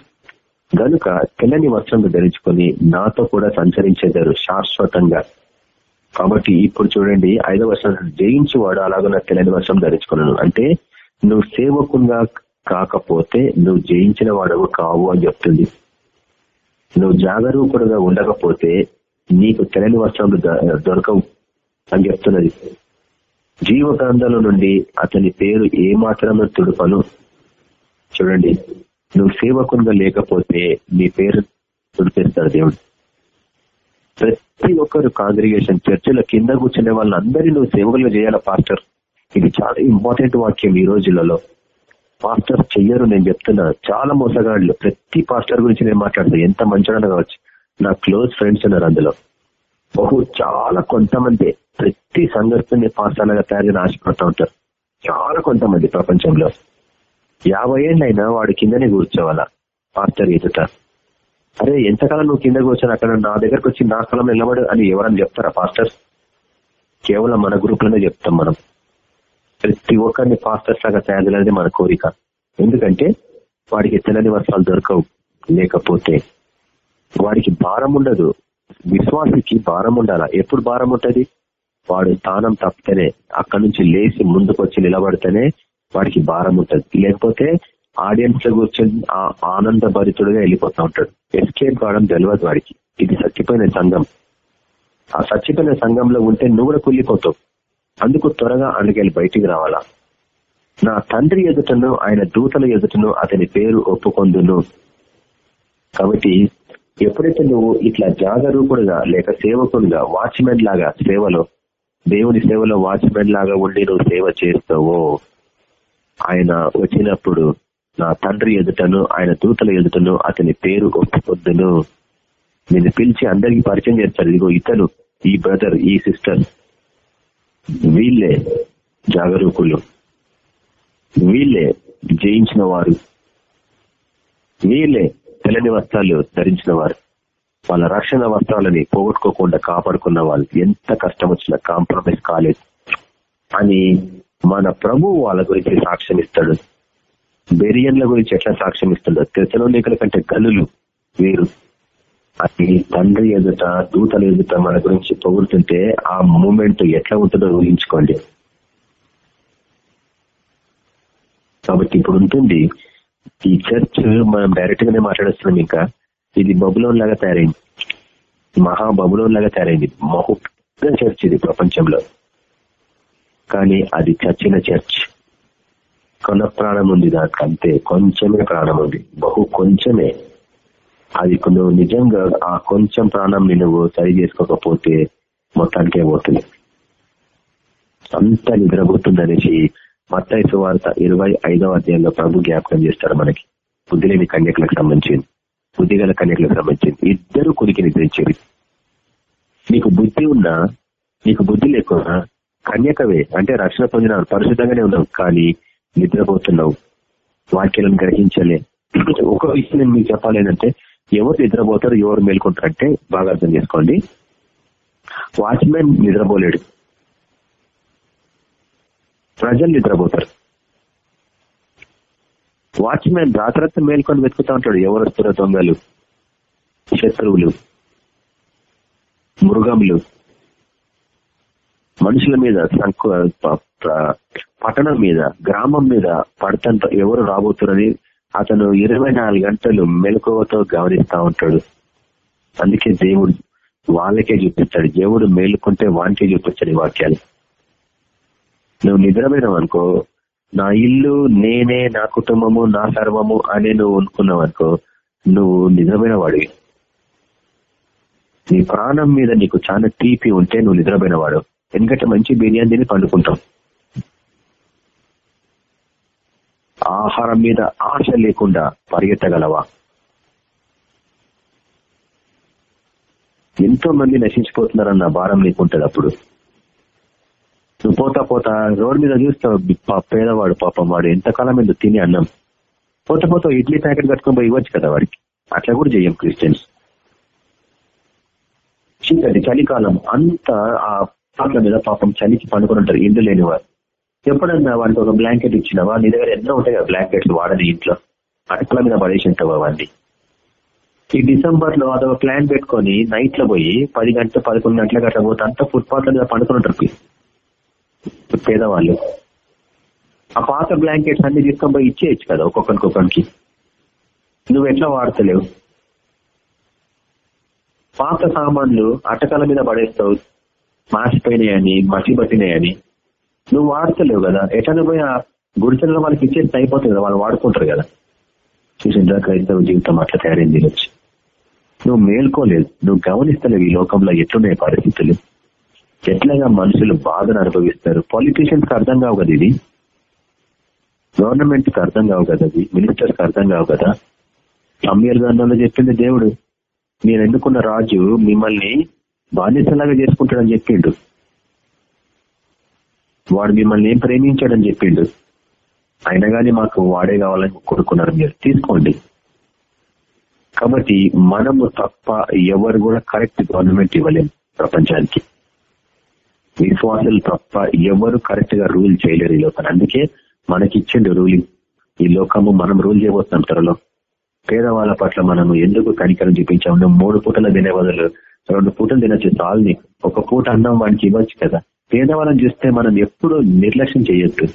గనుక తెల్లని వస్త్రంలో ధరించుకొని నాతో కూడా సంచరించేదారు శాశ్వతంగా. కాబట్టి ఇప్పుడు చూడండి ఐదవ వర్షం జయించి వాడు అలాగున్న తెల్లని వర్షం ధరించుకున్నాను అంటే నువ్వు సేవకుండా కాకపోతే నువ్వు జయించిన వాడవు కావు అని చెప్తుంది. నువ్వు జాగరూకుడుగా ఉండకపోతే నీకు తెలని వస్త్రములు దొరకవు అని చెప్తున్నది. జీవ గ్రంథంలో నుండి అతని పేరు ఏ మాత్రమే తుడుపను. చూడండి నువ్వు సేవకునిగా లేకపోతే నీ పేరు తుడిపేస్తాడు దేవుడు. ప్రతి ఒక్కరు కాంగ్రిగేషన్ చర్చిల కింద కూర్చునే వాళ్ళందరినీ నువ్వు సేవకులుగా చేయాలా పాస్టర్? ఇది చాలా ఇంపార్టెంట్ వాక్యం ఈ రోజులలో. పాస్టర్ చెయ్యరు నేను చెప్తున్నా. చాలా మోసగాళ్ళు. ప్రతి పాస్టర్ గురించి నేను మాట్లాడతా. ఎంత మంచిగా కావచ్చు. నా క్లోజ్ ఫ్రెండ్స్ ఉన్నారు అందులో. బహు చాలా కొంతమంది. ప్రతి సంఘస్థుని పాస్టర్లుగా తయారు ఆశపడతా ఉంటారు. చాలా కొంతమంది ప్రపంచంలో. యాభై ఏళ్ళైనా వాడు కిందనే కూర్చోవాలా పాస్టర్ ఎదుట. అరే ఎంతకాలం నువ్వు కింద కూర్చొని అక్కడ నా దగ్గరకు వచ్చి నా స్థలంలో నిలబడు అని ఎవరని చెప్తారా పాస్టర్స్ కేవలం మన గ్రూప్లోనే చెప్తాం మనం. ప్రతి ఒక్కరిని పాస్టర్స్ లాగా తయారు మన కోరిక. ఎందుకంటే వాడికి తెల్లని వస్త్రాలు దొరకవు. లేకపోతే వాడికి భారం ఉండదు. విశ్వాసికి భారం ఉండాలా? ఎప్పుడు భారం ఉంటది? వాడు స్థానం తప్పితేనే అక్కడి నుంచి లేచి ముందుకు వచ్చి నిలబడితేనే వాడికి భారం ఉంటది. లేకపోతే ఆడియన్స్లో కూర్చొని ఆ ఆనంద భరితుడుగా వెళ్ళిపోతా ఉంటాడు. ఎస్కేప్ కావడం తెలియదు వాడికి. ఇది చచ్చిపోయిన సంఘం. ఆ చచ్చిపోయిన సంఘంలో ఉంటే నువ్వు కూడా కుళ్ళిపోతావు. అందుకు త్వరగా అందుకెళ్ళి బయటికి రావాలా? నా తండ్రి ఎదుటను ఆయన దూతల ఎదుటను అతని పేరు ఒప్పుకొందును. కాబట్టి ఎప్పుడైతే నువ్వు ఇట్లా జాగరూకుడుగా లేక సేవకుడుగా వాచ్మెన్ లాగా సేవలో దేవుని సేవలో వాచ్మెన్ లాగా ఉండి నువ్వు సేవ చేస్తావో ఆయన వచ్చినప్పుడు నా తండ్రి ఎదుటను ఆయన దూతల ఎదుటను అతని పేరు ఒప్పుకొద్దును నేను పిలిచి అందరికి పరిచయం చేస్తాడు. ఇదిగో ఇతను ఈ బ్రదర్ ఈ సిస్టర్ వీళ్ళే జాగరూకులు. వీళ్ళే జయించిన వారు వీళ్ళే తెల్లని వస్త్రాలు ధరించిన వారు వాళ్ళ రక్షణ వస్త్రాలని పోగొట్టుకోకుండా కాపాడుకున్న వాళ్ళు ఎంత కష్టం వచ్చినా కాంప్రమైజ్ కాలేదు. అని మన ప్రభు వాళ్ళ గురించి సాక్ష్యం ఇస్తాడు. బెరియన్ల గురించి ఎట్లా సాక్ష్యం ఇస్తుందో తెసలోనికల కంటే గనులు వీరు అది తండ్రి ఎదుట దూతల ఎదుట మన గురించి పొగుడుతుంటే ఆ మూమెంట్ ఎట్లా ఉంటుందో ఊహించుకోండి. కాబట్టి ఇప్పుడు ఉంటుంది. ఈ చర్చ్ మనం డైరెక్ట్ గానే మాట్లాడేస్తున్నాం ఇంకా. ఇది బబులోన్ లాగా తయారైంది. మహా బబులోన్ లాగా తయారైంది. మహు చర్చ్ ఇది ప్రపంచంలో. కానీ అది చచ్చిన చర్చ్. కొన ప్రాణం ఉంది దానికంతే. అంతే కొంచెమే ప్రాణం ఉంది. బహు కొంచెమే. అది నువ్వు నిజంగా ఆ కొంచెం ప్రాణం నువ్వు సరి చేసుకోకపోతే మొత్తానికే పోతుంది. అంతా నిద్రపోతుంది అనేసి మత్తైసు వార్త ఇరవై ఐదవ అధ్యాయంలో ప్రభు జ్ఞాపకం చేస్తారు మనకి. బుద్ధి లేని కన్యకులకు సంబంధించింది. బుద్ధి గల కన్యకులకు సంబంధించింది. ఇద్దరు కురికి నిద్రించేది నీకు బుద్ధి ఉన్నా నీకు బుద్ధి లేకున్నా కన్యకవే. అంటే రక్షణ పొందిన పరిశుద్ధంగానే ఉన్నావు కానీ నిద్రపోతున్నావు. వాక్యాలను గ్రహించలే. ఒక విషయం నేను మీకు చెప్పాలేనంటే ఎవరు నిద్రపోతారు ఎవరు మేల్కొంటారంటే బాగా అర్థం చేసుకోండి. వాచ్మెన్ నిద్రపోలేడు. ప్రజలు నిద్రపోతారు. వాచ్మెన్ రాత్రంతా మేల్కొని వెతుకుతా ఉంటాడు ఎవరు వస్తారో దొంగలు శత్రువులు మృగములు. మనుషుల మీద పట్టణం మీద గ్రామం మీద పడతంత ఎవరు రాబోతున్నారని అతను ఇరవై గంటలు మెలకువతో గమనిస్తా ఉంటాడు. అందుకే దేవుడు వాళ్ళకే చూపిస్తాడు. దేవుడు మేలుకుంటే వానికే చూపిస్తాడు ఈ వాక్యాలు. నువ్వు నిద్రపోయినావు అనుకో నా ఇల్లు నేనే నా కుటుంబము నా సర్వము అనే నువ్వు అనుకున్నావు అనుకో నువ్వు నిద్రపోయిన వాడివి నీ ప్రాణం మీద నీకు చాలా తీపి ఉంటే నువ్వు నిద్రపోయినవాడు. ఎందుకంటే మంచి బిర్యానీ తిని పండుకుంటాం. ఆహారం మీద ఆశ లేకుండా పరిగెత్తగలవా? ఎంతో మంది నశించిపోతున్నారన్న భారం నీకుంటది అప్పుడు నువ్వు పోతా పోతా రోడ్ మీద చూస్తావు పేదవాడు పాపం వాడు ఎంతకాలం ఎందుకు తిని అన్నం. పోతా పోతా ఇడ్లీ ప్యాకెట్ కట్టుకొని పోయి ఇవ్వచ్చు కదా వాడికి. అట్లా కూడా చెయ్యం క్రిస్టియన్స్. చీకటి చలికాలం అంతా ఆ పాటల మీద పాపం చలికి పండుకొని ఉంటారు ఇండ్లు లేని వారు. ఎప్పుడన్నా వాడికి ఒక బ్లాంకెట్ ఇచ్చినావా? నీ దగ్గర ఎన్నో ఉంటాయి కదా బ్లాంకెట్లు వాడని ఇంట్లో. అటకల మీద పడేసింటావు అవన్నీ ఈ డిసెంబర్లో అదొక ప్లాన్ పెట్టుకొని నైట్లో పోయి పది గంటల పదకొండు గంటల గట్ల పోతే అంతా ఫుట్పాత్ మీద పండుకొని ఉంటారు పేదవాళ్ళు. ఆ పాత బ్లాంకెట్స్ అన్ని తీసుకొని పోయి ఇచ్చేయచ్చు కదా ఒక్కొక్కరికి నువ్వు ఎట్లా వాడతలేవు? పాత సామాన్లు అటకల మీద పడేస్తావు. మాసిపోయినాయని మసి పట్టినాయని. నువ్వు వాడతలేవు కదా. ఎట్లా పోయి ఆ గుడిసెల్లో వాళ్ళకి ఇచ్చేసి అయిపోతుంది కదా. వాళ్ళు వాడుకుంటారు కదా. చూసిన క్రైస్తవ జీవితం అట్లా తయారైంది వచ్చి నువ్వు మేల్కోలేదు. నువ్వు గమనిస్తలేవు ఈ లోకంలో ఎట్లున్నాయి పరిస్థితులు. ఎట్లాగా మనుషులు బాధను అనుభవిస్తారు. పాలిటీషియన్స్కి అర్థం కావు కదా ఇది. గవర్నమెంట్కి అర్థం కావు కదా అది మినిస్టర్స్కి అర్థం కావు కదా. సమయాల గ్రంథంలో చెప్పింది దేవుడు మీరు ఎన్నుకున్న రాజు? మిమ్మల్ని బాధ్యతలాగా చేసుకుంటాడని చెప్పిండు. వాడు మిమ్మల్ని ఏం ప్రేమించాడని చెప్పిండు. అయినా కానీ మాకు వాడే కావాలని కోరుకున్నారు మీరు. తీసుకోండి. కాబట్టి మనము తప్ప ఎవరు కూడా కరెక్ట్ గవర్నమెంట్ ఇవ్వలేము ప్రపంచానికి. విశ్వాసులు తప్ప ఎవరు కరెక్ట్గా రూల్ చేయలేరు ఈ లోకాన్ని అందుకే మనకిచ్చిండు రూలింగ్. ఈ లోకము మనం రూల్ చేయబోతున్నాం త్వరలో. పేదవాళ్ళ పట్ల మనము ఎందుకు కనికరం చూపించాము? మూడు పూటలు తినే బదులు రెండు పూటలు తినొచ్చు చాలు ఒక పూట అన్నం వాడికి ఇవ్వచ్చు కదా. పేదవాళ్ళని చూస్తే మనం ఎప్పుడూ నిర్లక్ష్యం చేయొద్దు.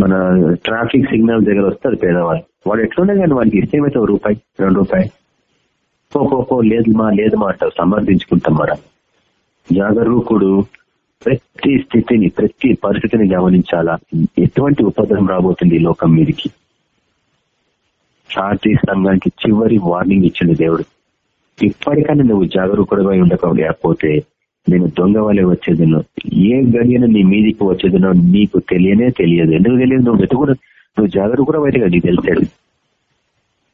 మన ట్రాఫిక్ సిగ్నల్ దగ్గర వస్తారు పేదవాళ్ళు వాడు ఎట్లున్నా కానీ వాడికి ఇష్టమైతే ఒక రూపాయి రెండు రూపాయి. పో పో పో లేదు మా లేదు మా అంటావు. సమర్థించుకుంటాం మనం జాగరూకుడు ప్రతి స్థితిని ప్రతి పరిస్థితిని గమనించాలా? ఎటువంటి ఉపద్రం రాబోతుంది ఈ లోకం మీదకి? సాటి సంఘానికి చివరి వార్నింగ్ ఇచ్చింది దేవుడు. ఇప్పటికైనా నువ్వు జాగరూకుడుగా ఉండకపోతే నేను దొంగ వలె వచ్చేదినో. ఏ గడియన నీ మీదికి వచ్చేదినో నీకు తెలియనే తెలియదు. ఎందుకు తెలియదు? నువ్వు వెతుకుడు నువ్వు జాగ్రత్త కూడా కదా నీకు తెలిసాడు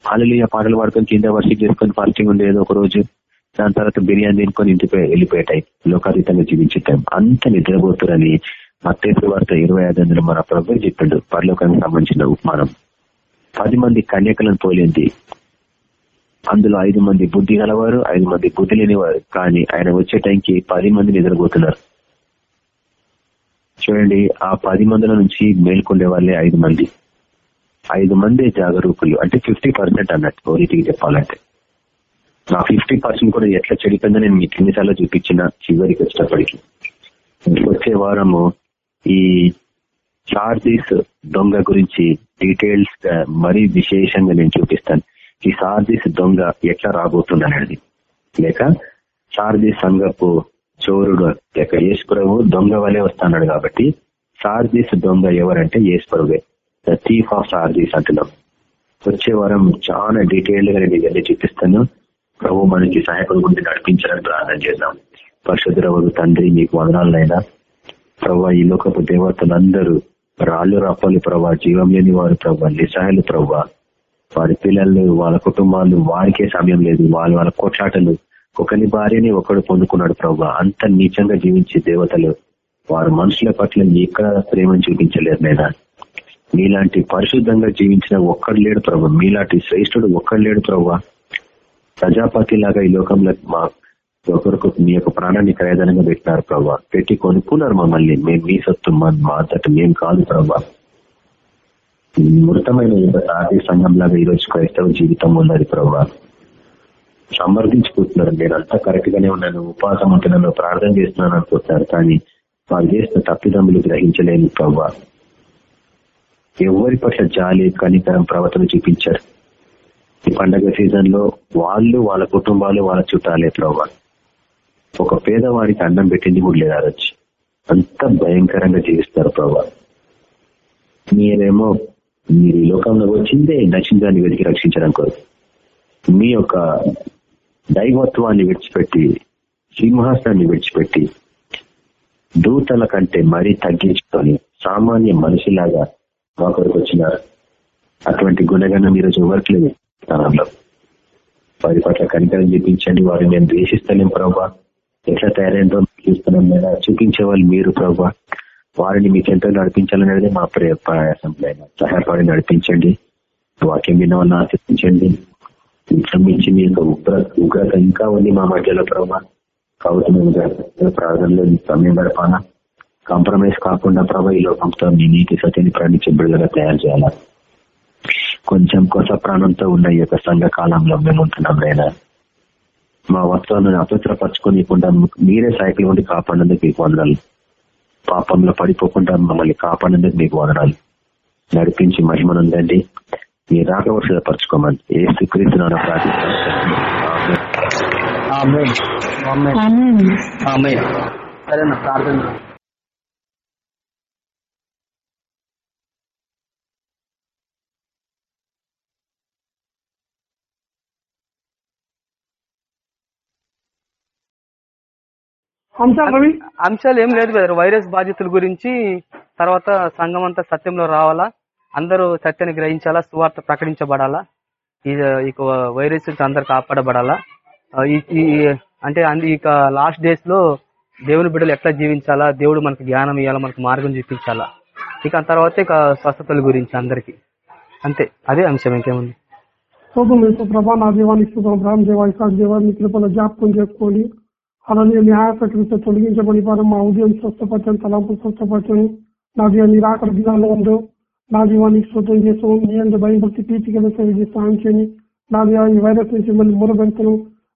హాలలీయ పాటలు పాడుకొని కింద వర్షిప్ చేసుకొని ఫాస్టింగ్ ఉండేది ఒక రోజు దాని తర్వాత బిర్యానీ తినుకొని ఇంటికి టైం లోకాతీతంగా జీవించేటాం. అంత నిద్రపోతురని మత్తేపు వార్త ఇరవై ఐదు వందలు మన ప్రభుత్వం చెప్పిండు. పరలోకానికి సంబంధించిన ఉపమానం. పది మంది కన్యకలను పోలింది అందులో ఐదు మంది బుద్ధి గలవారు ఐదు మంది బుద్ధి లేనివారు. కానీ ఆయన వచ్చే టైంకి పది మంది నిద్రపోతున్నారు. చూడండి ఆ పది మందిల నుంచి మేల్కొండే వాళ్ళే ఐదు మంది. ఐదు మంది జాగరూకులు. అంటే ఫిఫ్టీ పర్సెంట్ అన్నట్టు ఓరిటికి చెప్పాలంటే. ఆ ఫిఫ్టీ పర్సెంట్ కూడా ఎట్లా చెడిపోయిందో నేను మీకు ఎన్నిసార్లు చూపించిన చివరికి వచ్చేటప్పటికి వచ్చే వారము ఈ చార్జీస్ దొంగ గురించి డీటెయిల్స్గా మరీ విశేషంగా నేను చూపిస్తాను. ఈ సార్జీస్ దొంగ ఎట్లా రాబోతుందనేది. లేక సార్జీ సంగపు చోరుడు లేక యేసుప్రభు దొంగ వలె వస్తున్నాడు కాబట్టి సార్జీస్ దొంగ ఎవరంటే యేసుప్రభువే. ద థీఫ్ ఆఫ్ సార్జీస్ అంటున్నాం. వచ్చే వారం చాలా డీటెయిల్డ్గా నేను ఇవన్నీ చూపిస్తాను. ప్రభు మనకి సహాయకుడు గురించి నడిపించాలని ప్రార్థన చేద్దాం. పరిశుద్ధ తండ్రి మీకు వదనాలైనా ప్రభా ఈ లోకపు దేవతలందరూ రాళ్ళు రప్పలు ప్రభా జీవం లేని వారు ప్రభా నిస్సహాయాలు ప్రభా. వారి పిల్లలు వాళ్ళ కుటుంబాలు వారికే సమయం లేదు. వాళ్ళ వాళ్ళ కొట్లాటలు ఒకరి భార్యని ఒకడు పొందుకున్నాడు ప్రభా అంత నీచంగా జీవించే దేవతలు వారు మనుషుల పట్ల ఎక్కడ ప్రేమను చూపించలేరు నేనా మీలాంటి పరిశుద్ధంగా జీవించిన ఒక్కడు లేడు ప్రభు మీలాంటి శ్రేష్ఠుడు ఒక్కడు లేడు ప్రభా ప్రజాపతి లాగా ఈ లోకంలో మా ఒకరికి మీ యొక్క ప్రాణాన్ని క్రయదనంగా పెట్టినారు ప్రభా పెట్టి కొనుక్కున్నారు మమ్మల్ని. మేము మీ సొత్తు మా అంతటి మేము కాదు ప్రభా మృతమైన ఆర్థిక సంఘం లాగా ఈ రోజు క్రైస్తవ జీవితం ఉన్నది ప్రభా సమర్థించుకుంటున్నారు నేను అంతా కరెక్ట్ గానే ఉన్నాను. ఉపాసం ఉంటున్నాను. ప్రార్థన చేస్తున్నాను అనుకుంటున్నారు. కానీ వాళ్ళు చేసిన తప్పిదమ్ములు గ్రహించలేని ప్రభా ఎవరి పట్ల జాలి కనికరం ప్రవర్తన చూపించారు. ఈ పండగ సీజన్లో వాళ్ళు వాళ్ళ కుటుంబాలు వాళ్ళ చుట్టాలే ప్రభా ఒక పేదవాడికి అన్నం పెట్టింది కూడా లేదు ఆరొచ్చి అంత భయంకరంగా జీవిస్తారు ప్రభా మీరేమో మీరు ఈ లోకంలో వచ్చిందే నచ్చిందాన్ని వెతికి రక్షించడం కోరు మీ యొక్క దైవత్వాన్ని విడిచిపెట్టి సింహాసనాన్ని విడిచిపెట్టి దూతల కంటే మరీ తగ్గించుకొని సామాన్య మనిషిలాగా మా కొరకు వచ్చినారు అటువంటి గుణగణం ఈరోజు ఎవరికి లేదు స్థానంలో వారి పట్ల కనికరం చూపించండి వారిని మేము ద్వేషిస్తలేం ప్రభా. ఎట్లా తయారైందో చూస్తున్నాం లేదా చూపించే వాళ్ళు మీరు ప్రభా. వారిని మీకు ఎంతో నడిపించాలనేది మా ప్రయాసం సహాయపడి నడిపించండి. వాక్యం విన్న వాళ్ళని ఆశించండి శ్రమించి మీ యొక్క ఉగ్ర ఉగ్రత ఇంకా ఉంది మా మధ్యలో ప్రభావ కాబట్టి మేము ప్రార్థనలో సమయం గడపాలా. కాంప్రమైజ్ కాకుండా ప్రభావ ఈ లోకంతో మీ నీతి సత్యని ప్రాణించే బిడ్డగా తయారు చేయాలా. కొంచెం కొత్త ప్రాణంతో ఉన్న ఈ యొక్క సంఘ కాలంలో మేము ఉంటున్నాం లేదా మా వస్తువులను అపవిత్రపరచుకోనికుండా మీరే సైకిల్ ఉండి కాపాడినందుకు మీకు వదనాలు. పాపంలో పడిపోకుండా మమ్మల్ని కాపాడినందుకు మీకు వదనాలు. నడిపించి మహిమనుందండి మీ రాక వర్షపరచుకోమని ఏ స్వీకరిస్తున్నారో సరేనా ప్రార్థన. అంశాలు ఏం లేదు బ్రదర్. వైరస్ బాధితుల గురించి తర్వాత సంఘం అంతా సత్యంలో రావాలా? అందరూ సత్యాన్ని గ్రహించాలా? సువార్త ప్రకటించబడాలా? ఈ వైరస్ నుంచి అందరు కాపాడబడాలా? ఈ- అంటే ఇక లాస్ట్ డేస్లో దేవుని బిడ్డలు ఎట్లా జీవించాలా? దేవుడు మనకు జ్ఞానం ఇవ్వాలా మనకు మార్గం చూపించాలా? ఇక తర్వాత ఇక స్వస్థతల గురించి అందరికి. అంతే. అదే అంశం ఇంకేముంది? శోభం ప్రభా నా దేవానికి శుభం రామ్ దేవా ఇసాక్ దేవా మీ కృపలో జ్ఞాపకం చేసుకోండి. అలానే న్యాయ ఆయాసక్రితో తొలగించబడి వారు మా ఉదయం స్వస్థపరచని తలంపు స్వస్థపరచని నా దేవ రాకడ ఆకడ దినాల్లో ఉందో నా దీవానికి శుద్ధం చేసాం మీ అందు భయభక్తి తీర్చిగా సేవ చేస్తాం చేయని నా దేవ వైరస్ నుంచి మళ్ళీ మురబెడతాను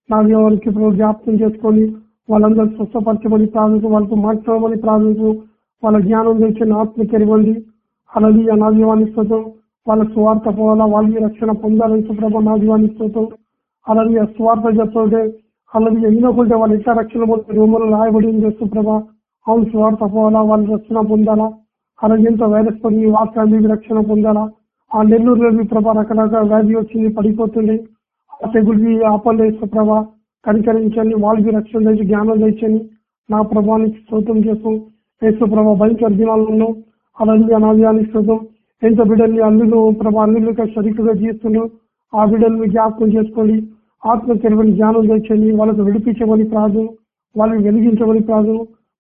నా దేవానికి జ్ఞాపకం చేసుకొని వాళ్ళందరూ స్వస్థపరచమని ప్రార్థించు వాళ్ళతో మాట్లాడమని ప్రార్థించు. వాళ్ళ జ్ఞానం తెచ్చిన ఆత్మ తెరవండి. అలాగే నా దీవానికి శుద్ధం వాళ్ళ స్వార్థ పోవాలా వాళ్ళకి రక్షణ పొందాలని సుప్రభ నా దీవానికి శుతం అలాగే స్వార్థ చెప్తుంటే అలాగే ఎన్నోకుంటే వాళ్ళు ఎట్లా రక్షణ పొందుతారు రూములు రాయబడి చేస్తూ ప్రభా అవును స్వార్థ పోవాలా వాళ్ళు రక్షణ పొందాలా? అలాగే ఎంతో వైరస్ పడి వాస్తవాన్ని రక్షణ పొందాలా? ఆ నెల్లూరులో మీ ప్రభా రకరకాల వ్యాధి వచ్చింది పడిపోతుంది ఆ తెగులు ఆపలేసు ప్రభా కనికరించండి వాళ్ళకి రక్షణ తెచ్చి జ్ఞానం తెచ్చని నా ప్రభానికి స్తోత్రం చేస్తాం యేసు ప్రభా భయంకర దినాలను అలాగే అనావ్యానికి స్తోత్రం. ఎంత బిడ్డల్ని అల్లులు ప్రభా అల్లులుగా సరిగ్గా జీవిస్తున్నారు ఆ బిడ్డల్ని జ్ఞాపకం చేసుకోండి. ఆత్మ తెరవని జ్ఞానం తెచ్చండి వాళ్ళకు విడిపించమని ప్రార్థన వాళ్ళని వెలిగించమని ప్రార్థన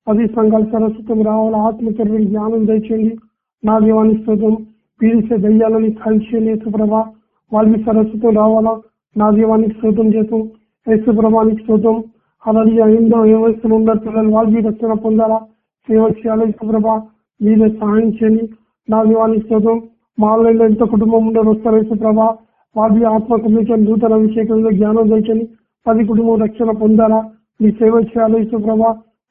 పది సంఘాలు సరస్వతం రావాలి? ఆత్మ తెరవని జ్ఞానం తెచ్చండి నా దేవాన్ని స్తోత్రం పీడిసే దయ్యాలని కలిసి ప్రభా వాళ్ళకి సరస్వతం రావాలా? నా దీవానికి స్తోత్రం చేసాం యేసు ప్రభానికి స్తోత్రం. అలాగే ఎన్నో ఏ వయసులో ఉన్నారు పిల్లలు వాళ్ళకి రక్షణ పొందాలా? సేవ చేయాలి యేసుప్రభ? మీరే సహాయం చేయండి. నా దీవానికి స్తోత్రం. మా ఆన్లైన్లో ఎంత కుటుంబం ఉండరు వస్తారు యేసుప్రభ. ప్రభా ఆత్మ ఆత్మకు మీకు నూతన అభిషేకంలో జ్ఞానం తెచ్చని పది కుటుంబం రక్షణ పొందాలా? మీ సేవ చేయాలి యేసు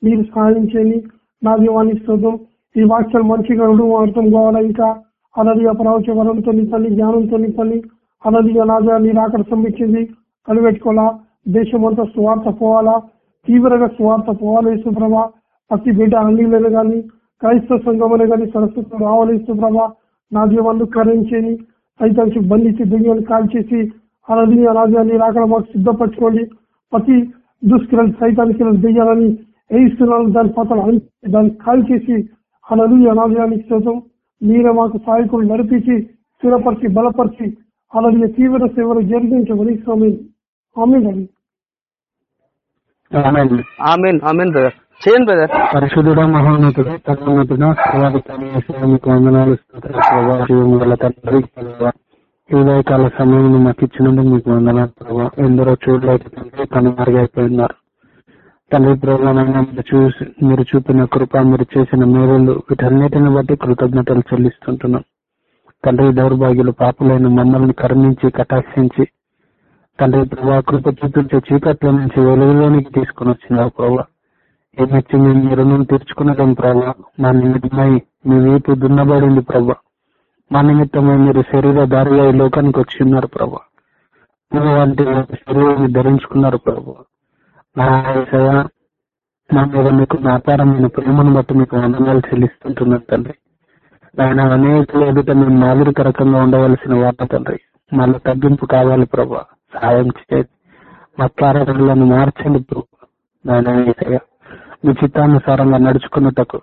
మీరు సహాయం చేయండి. నా దీవానికి స్తోత్రం. ఈ వాక్యాలు మంచిగా కుటుంబం అర్థం కావాలా ఇంకా? అలాదిగా ప్రవచ వరంతో నింపండి జ్ఞానంతో నింపండి. అలాదిగా నాగా మీరు అక్కడ సంభించింది కనిపెట్టుకోవాలా? దేశం అంతా స్వార్థ పోవాలా? తీవ్రంగా స్వార్థ పోవాలి యేసుప్రభ ప్రతి బిడ్డ అన్నిలను కానీ క్రైస్తవ సంఘమనే కానీ సరస్వతం రావాలి యేసుప్రభ నా దీవాన్ని కరించేది సైతానికి బంధించి దునియాన్ని కాల్చేసి అలాగే అలాగే మీరు మాకు సిద్ధపరచుకోండి. ప్రతి దుష్క్రియలు సైతానికి దెయ్యాలని వేయిస్తున్నాను దాని పాత్ర దాన్ని కాల్చేసి అలాగే అనాదయానికి చేద్దాం. మీరే మాకు సహాయకులు నడిపించి స్థిరపరిచి బలపరిచి అలాగే తీవ్ర సేవలు జరిగించమని స్వామి ఆమె ఆమేన్. ఆమెన్ ఆమెన్ బ్రదర్ చేయండి బ్రదర్ పరిశుద్ధుడ మహోన్నతుడ మీకు వందనాలు తండ్రి ఈ ఉదయకాల సమయం మాకు ఇచ్చినందుకు మీకు వందనాలు ప్రభా. ఎందరో చూడలేక తండ్రి కనుమరుగైపోయినారు తండ్రి ప్రభావైనా మీరు చూసి మీరు చూపిన కృప మీరు చేసిన మేలులు వీటన్నిటిని బట్టి కృతజ్ఞతలు చెల్లిస్తుంటున్నాం. తండ్రి దౌర్భాగ్యులు పాపులైన మమ్మల్ని కరుణించి కటాక్షించి తండ్రి ప్రభా కృప చూపించే చీకట్ల నుంచి వెలుగులోనికి తీసుకుని వచ్చినావు ప్రభా. ఏమిచ్చి మేము మీ రుణం తీర్చుకున్నదాం ప్రభా. మా నిమిత్తమై మీ వీపు దున్నబడింది ప్రభా. మా నిమిత్తమై మీరు శరీర దారిగా ఈ లోకానికి వచ్చి ఉన్నారు ప్రభా. పువ్వు వంటి శరీరాన్ని ధరించుకున్నారు ప్రభు. మా మీద మీకు నాపారమైన ప్రేమను బట్టి మీకు వందనాలు చెల్లిస్తుంటున్నారు తండ్రి. ఆయన అనేక ఎదుట మేము నాగరికరకంగా ఉండవలసిన వాట తండ్రి. మళ్ళీ తగ్గింపు కావాలి ప్రభా. సహాయం చేయండి మా క్యారెక్టర్లను మార్చండి నాయన మీ చిత్తానుసారంగా నడుచుకున్నటకు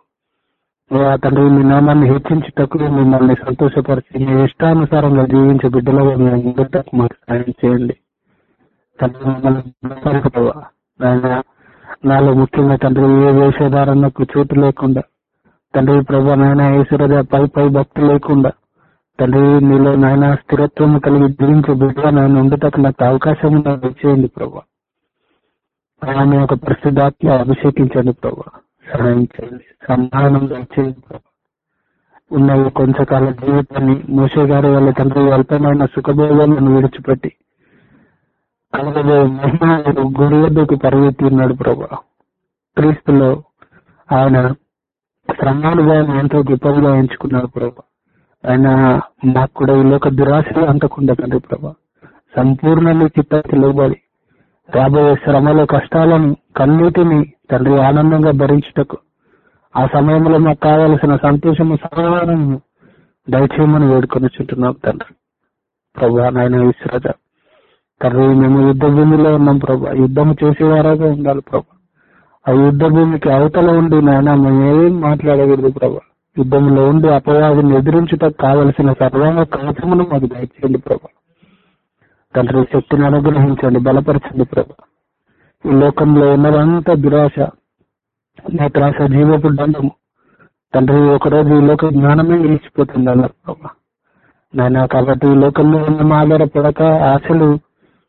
తండ్రి మీ నామాన్ని హెచ్చించుటకు మిమ్మల్ని సంతోషపరిచి మీ ఇష్టానుసారంగా జీవించే బిడ్డలుగా మేము ఉండటకు మాకు సహాయం చేయండి. తండ్రి మిమ్మల్ని నాలో ముఖ్యంగా తండ్రి ఏ వేషధారణకు చోటు లేకుండా తండ్రి ప్రభా నాయన ఈశ్వరద పై పై భక్తి లేకుండా తండ్రి నీలో నాయన స్థిరత్వం కలిగి జీవించే బిడ్డగా నాయన ఉండటకు నాకు అవకాశం ఉన్నది చేయండి ప్రభా. ఒక పరిశుద్ధాత్మ అభిషేకించండి ప్రభా. సహాయం చేయండి సమాధానం చేయండి ప్రభా. ఉన్న కొంతకాల జీవితాన్ని మోసే గారు వాళ్ళ తండ్రి వాళ్ళపైన సుఖభోగాలను విడిచిపెట్టి కలగబోయే మహిళ గుడి పరిగెత్తిన్నాడు ప్రభా. క్రీస్తులో ఆయన శ్రమాలుగా ఎంతో గొప్పగా ఎంచుకున్నాడు ప్రభా. ఆయన మాకు కూడా ఈ లోక దురాశలు అంతకుండా తండ్రి ప్రభా. సంపూర్ణ చిత్తానికి లోబడి రాబోయే శ్రమలో కష్టాలను కన్నీటిని తండ్రి ఆనందంగా భరించుటకు ఆ సమయంలో మాకు కావలసిన సంతోషము సమాధానము దయచేయమని వేడుకొని చుంటున్నాం తండ్రి. ప్రభా నాయన విశ్రజ తండ్రి మేము యుద్ధ భూమిలో ఉన్నాం ప్రభా. యుద్ధం చేసేవారాగా ఉండాలి ప్రభా. ఆ యుద్ధ భూమికి అవతల ఉండి నాయన మేము ఏం మాట్లాడకూడదు ప్రభా. యుద్ధంలో ఉండి అపవాదిని ఎదిరించుటకు కావలసిన సర్వాంగ కవచమును మాకు దయచేయండి ప్రభా. తండ్రి శక్తిని అనుగ్రహించండి బలపరచండి ప్రభా. ఈ లోకంలో ఉన్నదంతా దురాశ నేత్రాశ జీవపు దండము. తండ్రి ఒకరోజు ఈ లోక జ్ఞానమే నిలిచిపోతుంది అన్నారు ప్రభా. నాయన కాబట్టి ఈ లోకంలో ఉన్న ఆధారపడక ఆశలు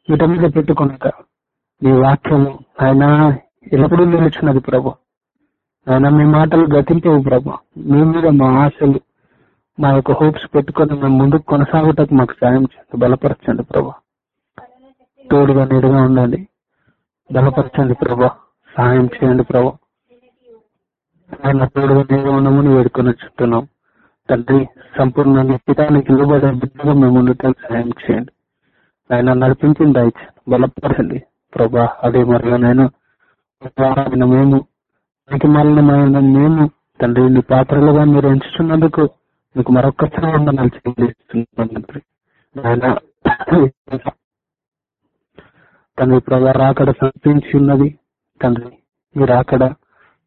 వీటి మీద పెట్టుకున్నాక మీ వాక్యము ఆయన ఎల్లప్పుడూ నిలిచినది ప్రభు. ఆయన మీ మాటలు గతింపవు ప్రభా. మీ మీద మా ఆశలు మా యొక్క హోప్స్ పెట్టుకొని మేము ముందుకు కొనసాగుటకు మాకు సాయం చేయండి బలపరచండి ప్రభా. తోడుగా నీడుగా ఉండండి. బలపరచండి ప్రభా. సహాయం చేయండి ప్రభా. ఆయన తోడుగా నీడుగా ఉండమని వేడుకొని చుట్టున్నాం తండ్రి సంపూర్ణ నిశ్చితానికి ఇవ్వబడే బిడ్డగా మేము ఉండటానికి సహాయం చేయండి. ఆయన నడిపించింది దయచేయండి బలపరచండి. ప్రభా అదే మరిగా నేను మేము మీకు మరణమైన మేము తండ్రి నీ పాత్రలుగా మీరు ఎంచుతున్నందుకు మీకు మరొకసారి వందనాలు చెల్లిస్తున్నాను తండ్రి. నాయన తండ్రి ప్రభా రాకడ సమర్పించి ఉన్నది తండ్రి. మీ రాకడ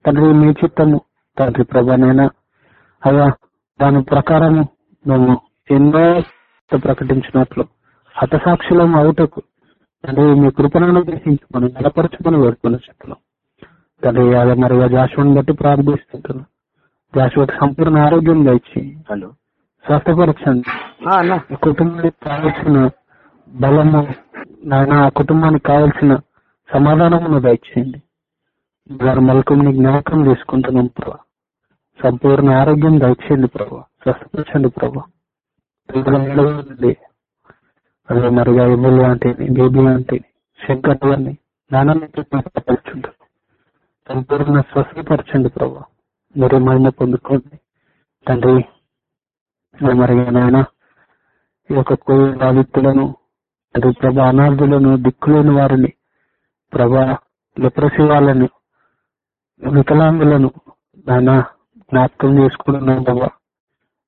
తండ్రి మీ చిత్తము తండ్రి ప్రభానైనా అయ్యా దాని ప్రకారము మేము ఎన్నో ప్రకటించినట్లు హతసాక్షులం అవుటకు తండ్రి మీ కృపణను గ్రహించి మనం నిలపరచుకొని వేడుకున్న చెప్తున్నాం తండ్రి అదే మరి జాషువని బట్టి ప్రార్థిస్తుంటున్నాం జాషువకి సంపూర్ణ ఆరోగ్యం దయచి హలో స్వస్థపరచండి కుటుంబానికి కావలసిన బలము నాయన ఆ కుటుంబానికి కావలసిన సమాధానమును దయచేయండి గారి మలకంని జ్ఞాపకం తీసుకుంటున్నాం ప్రభా సంపూర్ణ ఆరోగ్యం దయచేయండి ప్రభా స్వస్థపరచండి ప్రభా పిల్లలందరినీ అదే మరిగా ఎమ్మెల్యే అంటే బేబీ అంటే శంకర్ గారిని నానాపరుచుంటారు సంపూర్ణ స్వస్థపరచండి ప్రభా. మీరు మహిమ పొందుకోండి. తండ్రి మరిగా నాయన ఈ యొక్క కోవిడ్ బాధితులను తండ్రి ప్రభా అనార్థులను దిక్కులేని వారిని ప్రభా లెప్రసి వాళ్ళని వికలాంగులను నాయన జ్ఞాపకం చేసుకుంటున్నాం ప్రభా.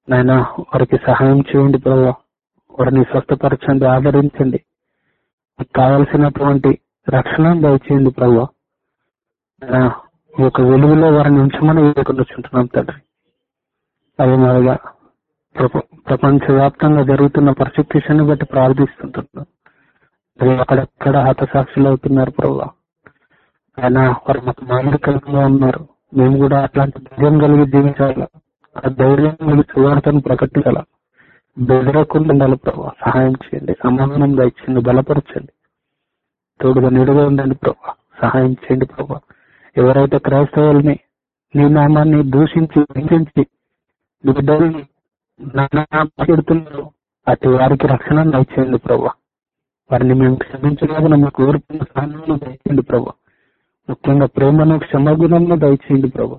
నాయన వారికి సహాయం చేయండి ప్రభా. వారిని స్వస్థపరచండి ఆదరించండి. కావలసినటువంటి రక్షణ దయచేయండి ప్రభా. ఈ యొక్క వెలుగులో వారిని ఉంచమని వేడుకొచ్చుంటున్నాం తండ్రి. అదే మాదిరిగా వ్యాప్తంగా ప్రపంచవ్యాప్తంగా జరుగుతున్న పరిస్థితిని బట్టి ప్రార్థిస్తుంటున్నాం. మరి అక్కడక్కడ హతసాక్షులు అవుతున్నారు ప్రభా ఆయన వారు మాకు మామిడికల్పంగా ఉన్నారు. మేము కూడా అట్లాంటి ధైర్యం కలిగి జీవించాల? ఆ ధైర్యం కలిగి సువార్తను ప్రకటించాల? బెదరకుండా ఉండాలి ప్రభా సహాయం చేయండి. సమాధానం దయచేయండి బలపరచండి. తోడుగా నిడుగా ఉండండి ప్రభా సహాయం చేయండి ప్రభా ఎవరైతే క్రైస్తవుల్ని నీ నామాన్ని దూషించి హింసించి బిడ్డల్ని పెడుతున్నారు అటు వారికి రక్షణ దయచేయండి ప్రభా. వారిని మేము క్షమించలేదని మీకు కోరుకున్న సహనాన్ని దయచేయండి ప్రభా. ముఖ్యంగా ప్రేమను క్షమగుణంలో దయచేయండి ప్రభా.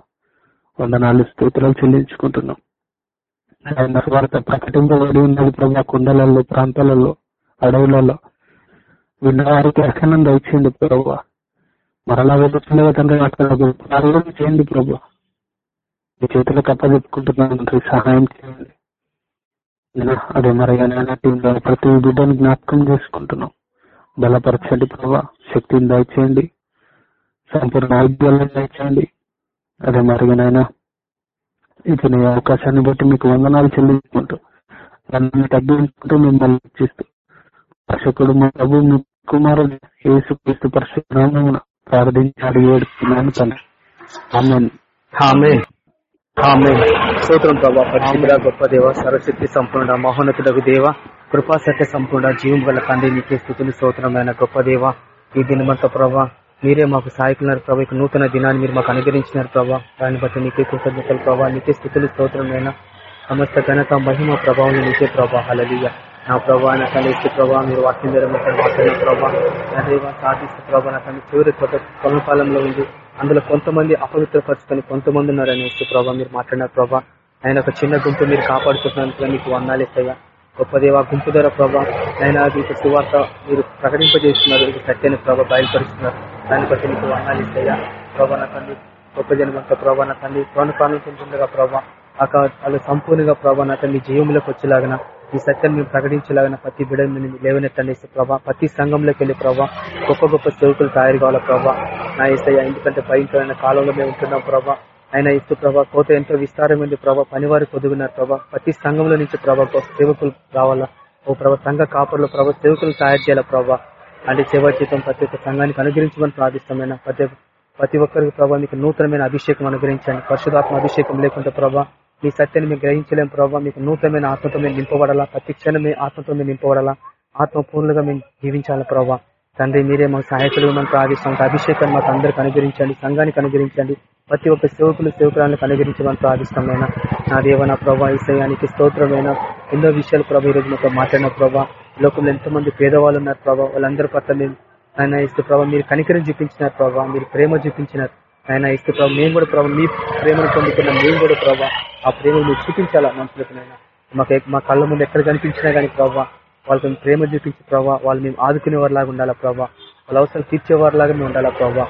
వందనాలు స్తోత్రాలు చెల్లించుకుంటున్నాం. ఆయన వార్త ప్రకటింపబడి ఉన్నది ప్రభా కుండలలో ప్రాంతాలలో అడవులలో. విన్నవారికి రక్షణ దయచేయండి ప్రభా. మరలా వెళ్తుండగా తండ్రి అక్కడ ప్రారంభం చేయండి ప్రభు. మీ చేతులకు అప్పచెప్పుకుంటున్నాను తండ్రి సహాయం చేయండి. అదే మరి టీంలో ప్రతి బిడ్డను జ్ఞాపకం చేసుకుంటున్నాం. బలపరచండి ప్రభా. శక్తిని దయచేయండి సంపూర్ణ ఆరోగ్యాలను దయచేయండి అదే మరిగానైనా ఇతని అవకాశాన్ని బట్టి మీకు వందనాలు చెల్లించుకుంటూ నన్ను తగ్గించుకుంటూ మిమ్మల్ని ఇచ్చిస్తూ రక్షకుడు మా ప్రభు మీ కుమారుడు యేసు క్రీస్తు ఆమేన్. ఆమె ఆమె స్తోత్రం ప్రభా పరిశుద్ధ గొప్ప దేవ సర్వశక్తి సంపూర్ణ మహోన్నతుడకు దేవ కృపా సత్య సంపూర్ణ జీవం గల తండ్రి నీకే స్థుతులు స్తోత్రమైన గొప్ప దేవ. ఈ దినమంత ప్రభా మీరే మాకు సహాయకున్నారు ప్రభా ఇక నూతన దినాన్ని మీరు మాకు అనుగ్రహించినారు ప్రభా. దాన్ని బట్టి నీకే కృతజ్ఞతలు ప్రభా నీకే స్థుతులు స్తోత్రమైన సమస్త ఘనత మహిమ ప్రభావం నీకే ప్రభా. హలలియ నా ప్రభా నాకు తల్లి ప్రభావ ప్రభా మీరు వాక్యం ద్వారా మాట్లాడిన ప్రభా. నా దేవ సాధిస్తూ చివరి కొనపాలెంలో ఉంది. అందులో కొంతమంది అపవిత్రపరుచుకొని కొంతమంది ఉన్నారని ఇస్తూ ప్రభా మీరు మాట్లాడినారు ప్రభా. ఆయన ఒక చిన్న గుంపు మీరు కాపాడుతున్నందుకు మీకు వందాలు ఇస్తాయా? గొప్ప దేవ గుంపు ద్వారా ప్రభా ఆయన మీకు సువార్త మీరు ప్రకటింపజేస్తున్నారు. ఇది సత్యాన్ని ప్రభా బయలుపరుస్తున్నారు. దాన్ని బట్టి మీకు వందాలు ఇస్తాయా? ప్రభా నా తండ్రి గొప్ప జనమంతా ప్రభా నా తండ్రి ప్రాణపాలించుంటుండగా ప్రభా. అక్కడ వాళ్ళు సంపూర్ణంగా ప్రభా నా తండ్రి జీవంలోకి వచ్చేలాగన ఈ సత్యాన్ని మేము ప్రకటించలాగిన ప్రతి బిడ్డ లేవనెత్తండి ఇస్తే ప్రభా. ప్రతి సంఘంలోకి వెళ్ళి ప్రభా. గొప్ప గొప్ప సేవకులు తయారు కావాలా ప్రభా. నా ఇస్తయ్య ఎందుకంటే భయంకరమైన కాలంలో మేము ఉంటున్నాం ప్రభా. ఆయన ఇస్తూ ప్రభా కోత ఎంతో విస్తారమైంది ప్రభా. పనివారు పొదుగున్నారు ప్రభా. ప్రతి సంఘంలో నుంచి ప్రభా సేవకులు రావాలా? ఓ ప్రభా సంఘ కాపర్లో ప్రభా సేవకులు తయారు చేయాల ప్రభా? అంటే సేవా జీతం ప్రతి ఒక్క సంఘానికి అనుగ్రహించమని ప్రార్థిస్తామైన ప్రతి ప్రతి ఒక్కరికి ప్రభా మీకు నూతనమైన అభిషేకం అనుగ్రహించండి. పరిశుధాత్మ అభిషేకం లేకుండా ప్రభా మీ సత్యాన్ని మేము గ్రహించలేం ప్రభావ మీకు నూతనమైన ఆత్మతో మేము నింపబడాలా. ప్రతి క్షణమే ఆత్మతో మేము నింపబడాలా. ఆత్మ పూర్ణంగా మేము జీవించాలా ప్రభావ తండ్రి మీరే మాకు సహాయకులు మనం ప్రార్థిస్తాం అభిషేకాన్ని మాకు అందరికి అనుగ్రహించండి సంఘానికి అనుగ్రహించండి ప్రతి ఒక్క సేవకులు సేవకురాలకు అనుగ్రహించమని ప్రార్థిస్తామైనా నా దేవ నా ప్రభా ఈసయానికి స్తోత్రమైన ఎన్నో విషయాలు ప్రభా ఈరోజు మాతో మాట్లాడిన ప్రభా. లోకంలో ఎంతో మంది పేదవాళ్ళు ఉన్నారు ప్రభా. వాళ్ళందరి పట్ల మేము ఆయన ఇస్తే ప్రభావ మీరు కనికరం చూపించినారు ప్రభావ మీరు ప్రేమ చూపించినారు. ఆయన ఇస్తే ప్రభావ మేము కూడా ప్రభావ మీ ప్రేమను పొందుకున్న మేము కూడా ప్రభావ ఆ ప్రేమను మీరు చూపించాలా మనుషులకు మాకు మా కళ్ళ ముందు ఎక్కడ కనిపించినా కానీ ప్రభావ వాళ్ళకి ప్రేమ చూపించి ప్రభావ వాళ్ళు మేము ఆదుకునే వారిలాగా ఉండాలా ప్రభావ వాళ్ళ అవసరం తీర్చేవారిలాగా మేము ఉండాలా ప్రభావ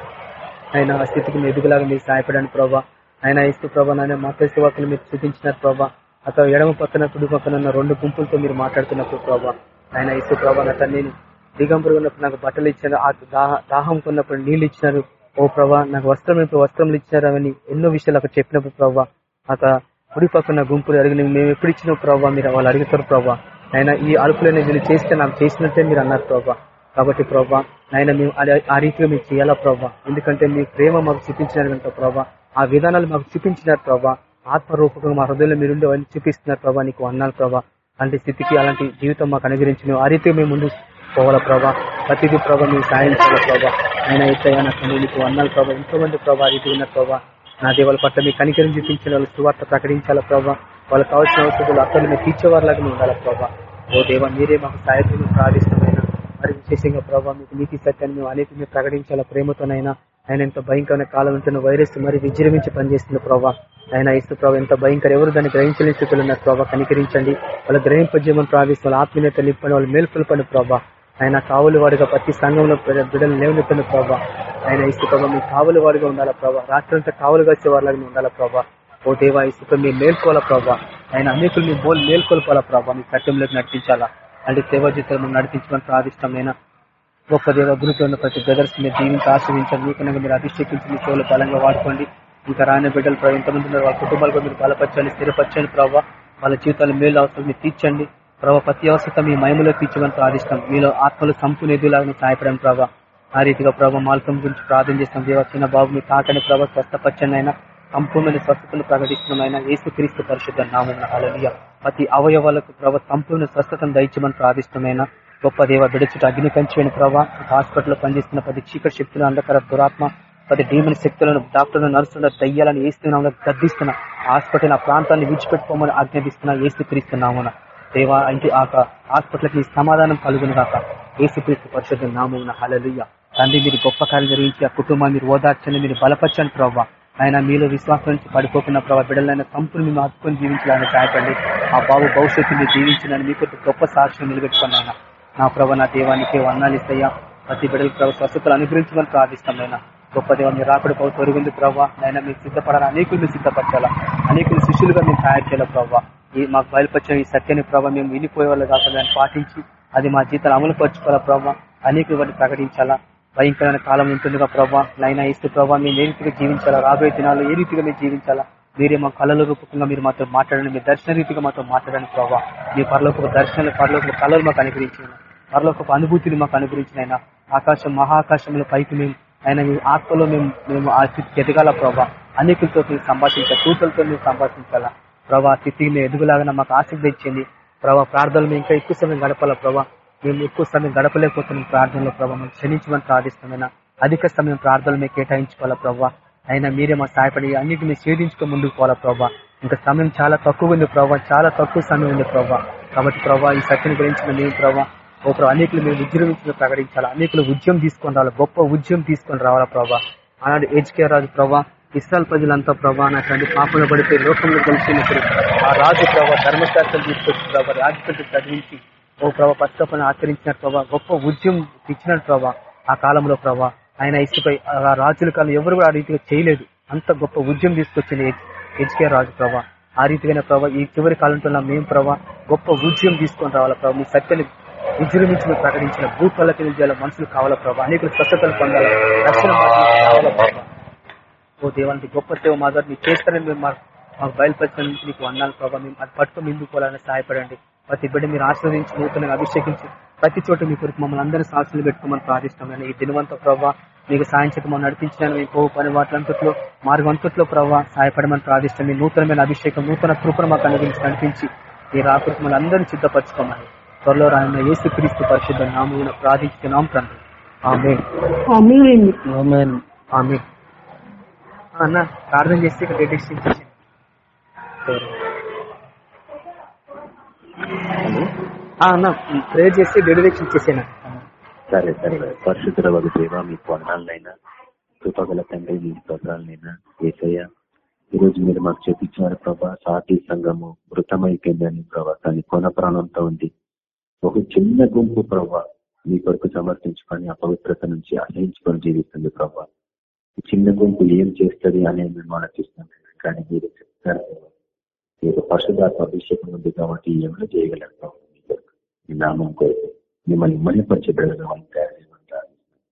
ఆయన ఆ స్థితికి మేము ఎదుగులాగా మీరు సహాయపడాను ప్రభావ ఆయన ఇస్తూ ప్రభావ నాయన మా వాక్కులు మీరు చూపించినారు ప్రభావ అక్కడ ఎడమ పక్కన కుడి పక్కన ఉన్న రెండు గుంపులతో మీరు మాట్లాడుతున్నప్పుడు ప్రభావ ఆయన ఇస్తూ ప్రభా నా నేను దిగంబరు ఉన్నప్పుడు నాకు బట్టలు ఇచ్చారు ఆ దాహ- దాహం కొన్నప్పుడు నీళ్ళు ఇచ్చినారు. ఓ ప్రభా నాకు వస్త్రం ఇప్పుడు వస్త్రములు ఇచ్చారని అని ఎన్నో విషయాలు అక్కడ చెప్పినప్పుడు ప్రభా అక్కడ గుడి పక్కన గుంపులు అడిగిన మేము ఎప్పుడు ఇచ్చిన ప్రభావ మీరు వాళ్ళు అడుగుతారు ప్రభా ఆయన ఈ అరుపులని వీళ్ళు చేస్తే నాకు చేసినట్టే మీరు అన్నారు ప్రభా కాబట్టి ప్రభా ఆయన మేము ఆ రీతిగా మేము చేయాలా ప్రభా ఎందుకంటే మీ ప్రేమ మాకు చూపించినారు కనుక ప్రభా ఆ విధానాలు మాకు చూపించినారు ప్రభా ఆత్మరూపకంగా మా హృదయంలో మీరుండే అవన్నీ చూపిస్తున్నారు ప్రభా నీకు అన్నారు ప్రభా అలాంటి స్థితికి అలాంటి జీవితం మాకు అనుగ్రహించిన ఆ రీతిగా మేము ముందు పోవాల ప్రభా ప్రతిదీ ప్రభా మీ సాయం చేయాలి ప్రభా. ఆయన అయితే నాకు నీకు అన్నాను ప్రభా ఎంతో మంది ప్రభా ఇది ఉన్న ప్రభా. నా దేవాల పట్ల మీ కనికరం చూపించిన వాళ్ళు సువార్త ప్రకటించాలా ప్రభా. వాళ్ళకి కావాల్సిన అవసరాలు అక్కడ మీ తీర్చేవారిలాగా మేము ఉండాలి ప్రభా. ఓ దేవా మీరే మాకు సాయకులు ప్రార్థిష్టమైన మరి విశేషంగా ప్రభావ మీకు నీతి సత్యాన్ని మేము అనేక మీరు ప్రకటించాల ప్రేమతోనైనా. ఆయన ఎంత భయంకరమైన కాలం ఉంటున్న వైరస్ మరి విజృంభించి పనిచేస్తున్న ప్రభావ ఆయన ఇస్తు ప్రభావ ఎంత భయంకర ఎవరు దాన్ని గ్రహించలేని స్థితిలో ఉన్నారు ప్రభావ కనికరించండి. వాళ్ళ గ్రహింపజేయమని ప్రార్థిస్తున్న ఆత్మీయత నింపండి వాళ్ళు మేల్కొల్పండి ప్రభావ ఆయన కావులు వాడుగా ప్రతి సంఘంలో బిడ్డలు లేవనెత్తిన ప్రభావ ఆయన ఇస్తు ప్రభావ మీ కావులు వాడిగా ఉండాలా ప్రభావ రాత్రంతా కావులు కాసే వాళ్ళని ఉండాలా ప్రభావ ఓ దేవా ఇసుక మీరు మేల్కోవాలా ప్రభావ ఆయన అనేకులు మీ బోల్ మేల్కొల్పాలా ప్రభావ మీ సత్యంలోకి నడిపించాలా. అంటే సేవా జీవితంలో నడిపించమని ప్రాదిష్టమైన గొప్ప దేవ గురుతో ఉన్న ప్రతి బ్రదర్స్ మీరు దీనికి ఆశ్రయించాలి నూతనంగా మీరు అభిషేకించి మీ సేవలు బలంగా వాడుకోండి. ఇంకా రాని బిడ్డలు ఎంతమంది ఉన్నారు వాళ్ళ కుటుంబాలకు మీరు బలపరచండి స్థిరపరచండి ప్రభావ వాళ్ళ జీవితాలు మేలు అవసరం మీరు తీర్చండి. ప్రభావ ప్రతి అవసరం మీ మహిమలో తీర్చమని ప్రార్థిస్తాం. మీలో ఆత్మలు సంపూర్ణ ఎదులాగా ప్రభావ ఆ రీతిగా ప్రభావ మాల్కం గురించి ప్రార్థన చేస్తాం. దేవ చిన్న బాబు తాకని ప్రభావ స్వస్థపచ్చండి అయినా స్వస్థతను ప్రకటిస్తున్నాం ఆయన యేసుక్రీస్తు పరిశుద్ధ నామం అలలియ ప్రతి అవయవాలకు ప్రభావ సంపూర్ణ స్వస్థతను దయచమని ప్రార్థిస్తున్నాయినా గొప్ప దేవ విడుచుట అగ్ని కంచిపోయిన ప్రభావ హాస్పిటల్లో పనిచేస్తున్న ప్రతి చీకటి శక్తులు అంధకర దురాత్మ ప్రతి డీమన్ శక్తులను డాక్టర్లు నర్సులను దయ్యాలను ఏస్తున్నాము గద్దిస్తున్నా హాస్పిటల్ ఆ ప్రాంతాన్ని విడిచిపెట్టుకోమని క్రీస్తు నామన దేవా అంటే ఆ హాస్పిటల్కి సమాధానం కలుగును కాక ఏసుక్రీస్తు పరిశుద్ధ నామమున హలలుయ్య తండ్రి మీరు గొప్ప కార్యం జరిగించి ఆ కుటుంబాన్ని మీరు ఓదార్చండి మీరు బలపరచండి ప్రభావ ఆయన మీలో విశ్వాసం నుంచి పడిపోకున్న ప్రభావ బిడ్డలైన సంపూర్ణ మేము హత్తుకొని జీవించాలని సహాయపడండి. ఆ బాబు భవిష్యత్తుని జీవించాలని మీకు గొప్ప సాక్ష్యం నిలబెట్టుకున్నాయన నా ప్రభ నా దేవానికి వర్ణాలు ఇస్తాయా ప్రతి బిడ్డలకు ప్రభావ స్వస్థతలు అనుగ్రహించమని ప్రార్థిస్తాం గొప్ప దేవ మీరు రాకడ ప్రభు తొలగింది ప్రభావ నైనా మీరు సిద్ధపడాలి? అనేకులు మీరు సిద్ధపరచాలా? అనేకులు శిష్యులుగా మేము తయారు చేయాలి ప్రభావ ఈ మాకు బయలుపరిచిన ఈ సత్యాన్ని ప్రభావ మేము వినిపోయే వాళ్ళు కాకుండా దాన్ని పాటించి అది మా జీతాలు అమలు పరచుకోవాలా ప్రభావ అనేకులు వాటిని ప్రకటించాలా? భయంకరమైన కాలం ఉంటుందిగా ప్రభావ నైనా ఇస్తూ ప్రభావ మేము ఏ రీతిగా జీవించాలా? రాబోయే దినాల్లో ఏ రీతిగా మేము జీవించాలా? మీరే మా కళల రూపకంగా మీరు మాతో మాట్లాడండి. మీ దర్శన రీతిగా మాతో మాట్లాడండి ప్రభావ మీ పరలోక దర్శనాలు పరలోక కళలు మాకు అనుగ్రహించిన పరలోక అనుభూతిని మాకు అనుగ్రహించిన ఆకాశం మహాకాశంలో పైకి మేము ఆయన మీ ఆత్మలో మేము మేము ఆ స్థితికి ఎదగాల ప్రభా? అనేకులతో మీరు సంభాషించాలి? కూతులతో మీరు సంభాషించాలా? ప్రభా స్థితిని ఎదుగులాగా మాకు ఆసక్తి ఇచ్చింది ప్రభావ ప్రార్థనలు మేము ఇంకా ఎక్కువ సమయం గడపాలా ప్రభావ మేము ఎక్కువ సమయం గడపలేకపోతున్నాం ప్రార్థనలో ప్రభావ మేము క్షమించమని అధిక సమయం ప్రార్థనలు మేము కేటాయించుకోవాలా ప్రభావ అయినా మీరే మా సహాయపడి అన్నిటిని ఛేదించుకొని ముందుకు పోవాలా ప్రభావ ఇంకా సమయం చాలా తక్కువ ఉంది ప్రభావ చాలా తక్కువ సమయం ఉంది ప్రభావ కాబట్టి ప్రభావ ఈ సత్యని గురించి మేము ప్రభావ ఓ ప్రభావ అనేకులు మేము విజృంభించిన ప్రకటించాలి? అనేకులు ఉద్యమం తీసుకొని రావాలి? గొప్ప ఉద్యమం తీసుకొని రావాలా ప్రభా? ఆనాడు హెచ్కే రాజు ప్రభావ ఇస్రాల్ ప్రజలంతా ప్రభా నాకండి పాపలు పడిపోయి లోకంలో కలిసినప్పుడు ఆ రాజు ప్రభావ ధర్మశాస్త్రం తీసుకొచ్చి ప్రభావ రాజకీయ చదివించి ఓ ప్రభా పశ్చాపని ఆచరించిన ప్రభా. గొప్ప ఉద్యమం ఇచ్చినట్టు ప్రభా ఆ కాలంలో ప్రభా. ఆయన ఇసుపై ఆ రాజుల కాలం ఎవరు కూడా ఆ రీతిగా చేయలేదు. అంత గొప్ప ఉద్యమం తీసుకొచ్చింది హెచ్కే రాజు ప్రభా. ఆ రీతిగానే ప్రభావ ఈ చివరి కాలంలో మేము ప్రభా గొప్ప ఉద్యమం తీసుకొని రావాలా ప్రభా? మీ సత్యాన్ని విజృంభించి మీరు ప్రకటించిన భూపాలకి తెలియజేయాల మనుషులు కావాలా ప్రభావ అనేకులు స్వచ్ఛతలు పొందాలి? రక్షణ ప్రభావ ఓ దేవానికి గొప్ప సేవ మా ద్వారా మీరు చేస్తారని మేము మాకు బయలుపరిచినందుకు మీకు అన్నాను ప్రభావ మేము అది పట్టుకొని ముందుకోవాలని సహాయపడండి. ప్రతి బిడ్డ మీరు ఆస్వాదించి నూతనంగా అభిషేకించి ప్రతి చోట మీ కొరకు మమ్మల్ని అందరినీ సాక్షులు పెట్టుకోమని ప్రార్థిస్తామని ఈ దినవంత ప్రభావ మీకు సాయం చేత మమ్మల్ని నడిపించడానికి మీ పోవు పని వాటిలంతట్లో మార్గంతట్లో ప్రభావ సహాయపడమని ప్రార్థిస్తాం మీ నూతనమైన అభిషేకం నూతన కృపను మాకు అనుగ్రహించి నడిపించి మీరు రాకృతి మమ్మల్ని అందరినీ సిద్ధపరచుకోమని. త్వరలో రాయన యేసుక్రీస్తు పరిశుద్ధ నామమున ప్రార్థించుతున్నాం తండ్రి. ఆమె. ఆమె అన్న ప్రార్థన చేస్తే ఇక్కడ అన్న ప్రేయర్ చేస్తే డెడిక్షన్ ఇచ్చేసాను? సరే సరే. పరిశుద్ధ వగు దేవ మీకు వందాలనైనా కృపగల తండ్రి మీ స్తోత్రాలనైనా ఏసయ్య ఈ రోజు మీరు మాకు చూపించారు ప్రభా సాటి సంఘము మృతమైపోయిందని ప్రభా దాని కొన ప్రాణంతో ఉంది. ఒక చిన్న గుంపు ప్రభా మీ కొరకు సమర్పించుకొని అపవిత్రత నుంచి అసహించుకొని జీవిస్తుంది ప్రభా ఈ చిన్న గుంపు ఏం చేస్తుంది అనేది మేము ఆలోచిస్తున్నాం కానీ మీరు చెప్తారు మీరు పరిశుధాత్మ అభిషేకం ఉంది కాబట్టి ఏమైనా చేయగలరు ప్రభా మీ కొరకు మీ నామం కొరకు. మిమ్మల్ని మణిపరిచే బిడ్డలు తయారు చేయమని ప్రార్థిస్తున్నాం.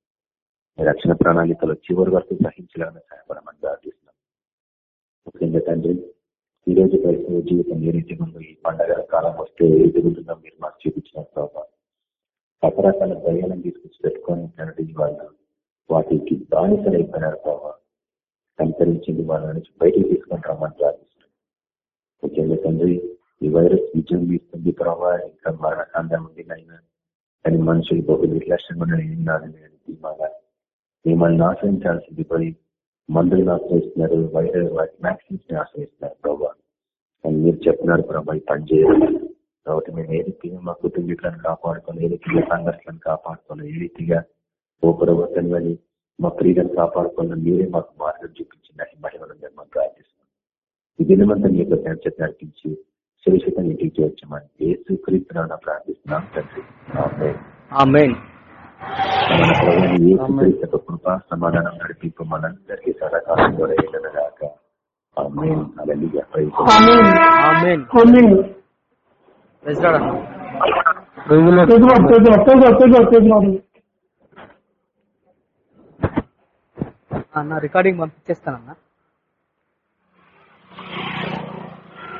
మీ రక్షణ ప్రణాళికలో చివరి వరకు సహించాలని సహాయపడమని ప్రార్థిస్తున్నాం. ముఖ్యంగా తండ్రి ఈ రోజు పరిస్థితి జీవితం ఏ రీతి ఉందో ఈ పండగ కాలం వస్తే ఎదుగుతుందో మీరు మాకు చూపించిన ప్రభావ రకరకాల భయాలను తీసుకొచ్చి పెట్టుకొని వాళ్ళు వాటికి బానిసలు అయిపోయినారు ప్రభావ సంతరించింది వాళ్ళ నుంచి బయటికి తీసుకొని రమ్మని ప్రార్థిస్తున్నాం. ముఖ్యంగా తండ్రి ఈ వైరస్ విజయం తీస్తుంది ప్రభావ ఇంకా మరణకాండం ఉంది అయినా కానీ మనుషులు బహు నిర్లక్ష్యంగా ఏం నాది మిమ్మల్ని ఆశ్రయించాల్సింది పోయి మందులను ఆశ్రయిస్తున్నారు వైరస్ వ్యాక్సిన్స్ని ఆశ్రయిస్తున్నారు ప్రభావ అని మీరు చెప్తున్నారు ప్రభావ ఈ పని చేయాలి కాబట్టి మేము ఏ రీతిగా మా కుటుంబీకులను కాపాడుకోవాలి ఏ రీతిగా సంఘర్షణను కాపాడుకోవాలి ఏ రీతిగా ఓ ప్రవర్తన కానీ మా ప్రియులను కాపాడుకోవాలని మీరే మాకు మార్గం చూపించిన మహిమలను మాకు ప్రార్థిస్తున్నాం ఈ దినమంతా మీకు చర్చ నడిపించి సురక్షితంగా ఇంటికి చేర్చమని ఏ స్వీకరిస్తున్నా ప్రార్థిస్తున్నాం తండ్రి. మన కృప సమాధానం నడిపింపు మనందరికీ సదాకాలం కూడా లార్డ్ అన్న. రికార్డింగ్ పంపించేస్తానన్న.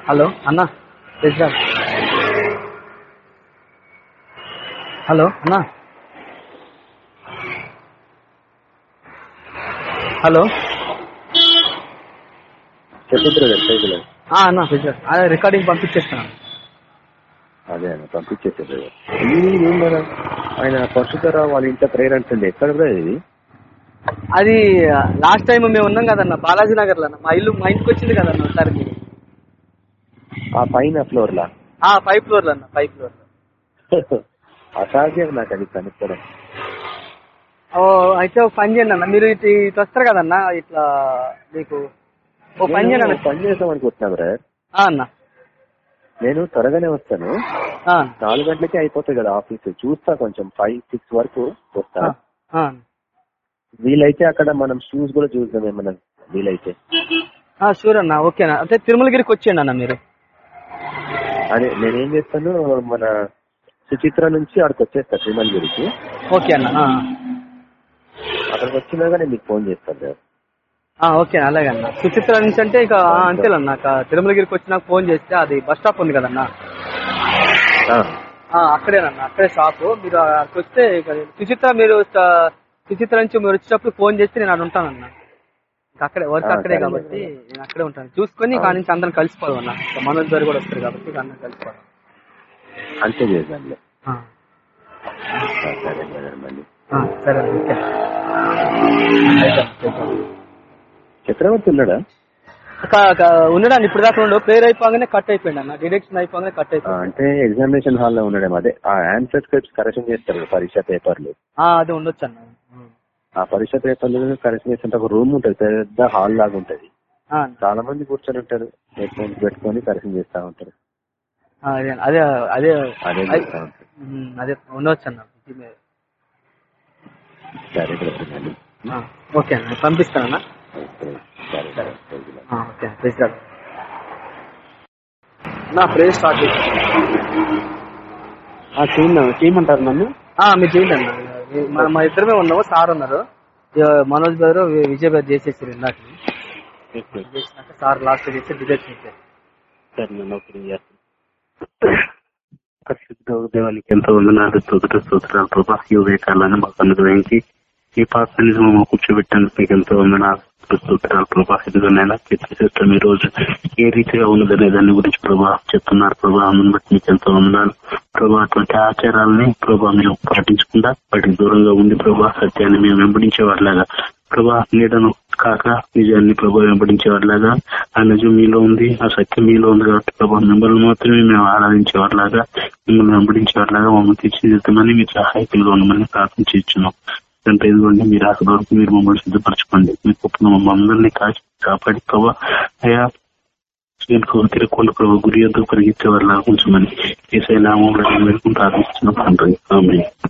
హలో అన్న. హలో అన్న. హలో. అన్న. అదే రికార్డింగ్ పంపించేస్తాను అదే అన్న పంపించేసారు ఆయన పరశుధర వాళ్ళ ఇంట్లో ప్రేయర్ అంటుంది ఎక్కడ ఇది? అది లాస్ట్ టైం మేము ఉన్నాం కదన్న బాలాజీ నగర్లో మా ఇల్లు మా ఇంటికి వచ్చింది కదన్న ఒకసారి. ఆ పైన ఫ్లోర్ లా? ఆ ఫైవ్ ఫ్లోర్లో అన్న ఫైవ్ ఫ్లోర్లో. [LAUGHS] అసాధ్యం నాకు అది కనుక్కోవడం. అయితే ఒక పని చేయండి అన్న. మీరు ఇటు ఇటు వస్తారు కదన్న ఇట్లా మీకు ఓ పని చేయండి అన్న. నేను పని చేద్దాం అనుకుంటున్నా బ్రదర్. ఆ, అన్న. నేను త్వరగానే వస్తాను. నాలుగు గంటలకే అయిపోతుంది కదా ఆఫీస్. చూస్తా కొంచెం ఫైవ్ సిక్స్ వరకు వస్తా. వీలైతే అక్కడ మనం షూస్ కూడా చూద్దాం ఏమన్నా వీలైతే. షూర్ అన్న. ఓకేనా అంటే తిరుమలగిరికి వచ్చేయండి అన్న మీరు. అదే నేనేం చేస్తాను మన సుచిత్ర నుంచి అక్కడికి వచ్చేస్తా శ్రీమంగిరికి ఓకే అన్న. అక్కడికి వచ్చినాక నేను మీకు ఫోన్ చేస్తాను సార్. ఆ, ఓకే అలాగే అన్న. సుచిత్ర నుంచి అంటే ఇక అంతేలన్న తిరుమలగిరికి వచ్చినాక ఫోన్ చేస్తే అది బస్ స్టాప్ ఉంది కదన్న. అక్కడేనన్న అక్కడే షాప్. మీరు అక్కడికి వస్తే సుచిత్ర మీరు సుచిత్ర నుంచి మీరు వచ్చేటప్పుడు ఫోన్ చేస్తే నేను అక్కడ ఉంటానన్న. అక్కడే వర్క్ అక్కడే. కాబట్టి నేను అక్కడే ఉంటాను. చూసుకొని ఇక నుంచి అందరం కలిసిపోదాం అన్న. మనోజ్ గారు కూడా వస్తారు కాబట్టి అందరం కలిసిపోదాం. అంతే చేద్దాంలే. సరే సరే చక్రవర్తి ఉన్నాడా? ఉండడండి ఇప్పుడు దాకా ఉండు ప్రేయర్ అయిపోగానే కట్ అయిపోయింది అన్న. డిడక్షన్ అయిపోగానే కట్ అయిపోయింది. అంటే ఎగ్జామినేషన్ హాల్లో ఉండడం అదే ఆ ఆన్సర్ స్క్రిప్ట్స్ కరెక్షన్ చేస్తారు పరీక్ష పేపర్లు. అది ఉండొచ్చు అన్న. ఆ పరీక్ష పేపర్లు కరెక్షన్ చేస్తుంటే ఒక రూమ్ ఉంటుంది పెద్ద హాల్ లాగా ఉంటది. చాలా మంది కూర్చొని ఉంటారు. హెడ్ ఫోన్స్ పెట్టుకొని కరెక్షన్ చేస్తా ఉంటారు. అదే అదే అదే అదే అయ్- చేస్తా ఉంటారు. ఉం, అదే ఉండొచ్చు అన్న. సరే ఓకే అన్న పంపిస్తానన్నా? సరే సరే ఓకే ప్రైజ్. నా ప్రేజ్ స్టార్ట్ చేసి చేయమంటారు నన్ను? మీరు చేయండి అన్న. మీ- ఇద్దరమే ఉన్నాము సార్ ఉన్నారు. మనోజ్ గారు విజయ్ గారు చేసేసారు ఇందాక. చేసినాక సార్ లాస్ట్ చేసి డిజైన్ చేశారు. సరే నన్ను ఒకటి పరిశుద్ధ దేవానికి ఎంతో వందనాలు స్తోత్ర స్తోత్రాలు ప్రభా ఈ ఉదయకాలాన్ని మాకు అనుగ్రహించి ఈ పాత్రని మమ్మల్ని కూర్చోబెట్టేందుకు మీకు ఎంతో స్తోత్రాలు ప్రభా ఇదిగోనైనా చిత్రచిత్రం ఈ రోజు ఏ రీతిగా ఉన్నదనే దాని గురించి ప్రభా చెప్తున్నారు. ప్రభా అందుని బట్టి మీకు ఎంతో ఉన్నాను ప్రభా అటువంటి ఆచారాలని ప్రభా మేము పాటించకుండా వాటికి దూరంగా ఉండి ప్రభా సత్యాన్ని మేము వెంబడించే వాళ్ళగా ప్రభా నీడను కాక నిజాన్ని ప్రభా వెంబడించే ఆ నిజం మీలో ఉంది ఆ సత్యం మీలో ఉంది కాబట్టి ప్రభా మిమ్మల్ని మాత్రమే మేము ఆరాధించే మిమ్మల్ని వెంబడించే మమ్మల్ని తీర్చిదిద్దామని మీ సహాయకులుగా ఉండమని ప్రార్థన చేస్తున్నాం. తండ్రి ఇదిగోండి మీరు ఆశ వరకు మీరు మమ్మల్ని సిద్ధపరచుకోండి. మీ గొప్ప మమ్మల్ని అందరినీ కాచి కాపాడి ప్రభా అయా నేను తిరగకుండా ప్రభు గురి ఎందుకు పరిగెత్తే వాళ్ళ ఉంచమని. ఏసై నామంలో ప్రార్థిస్తున్నాం తండ్రి. ఆమేన్.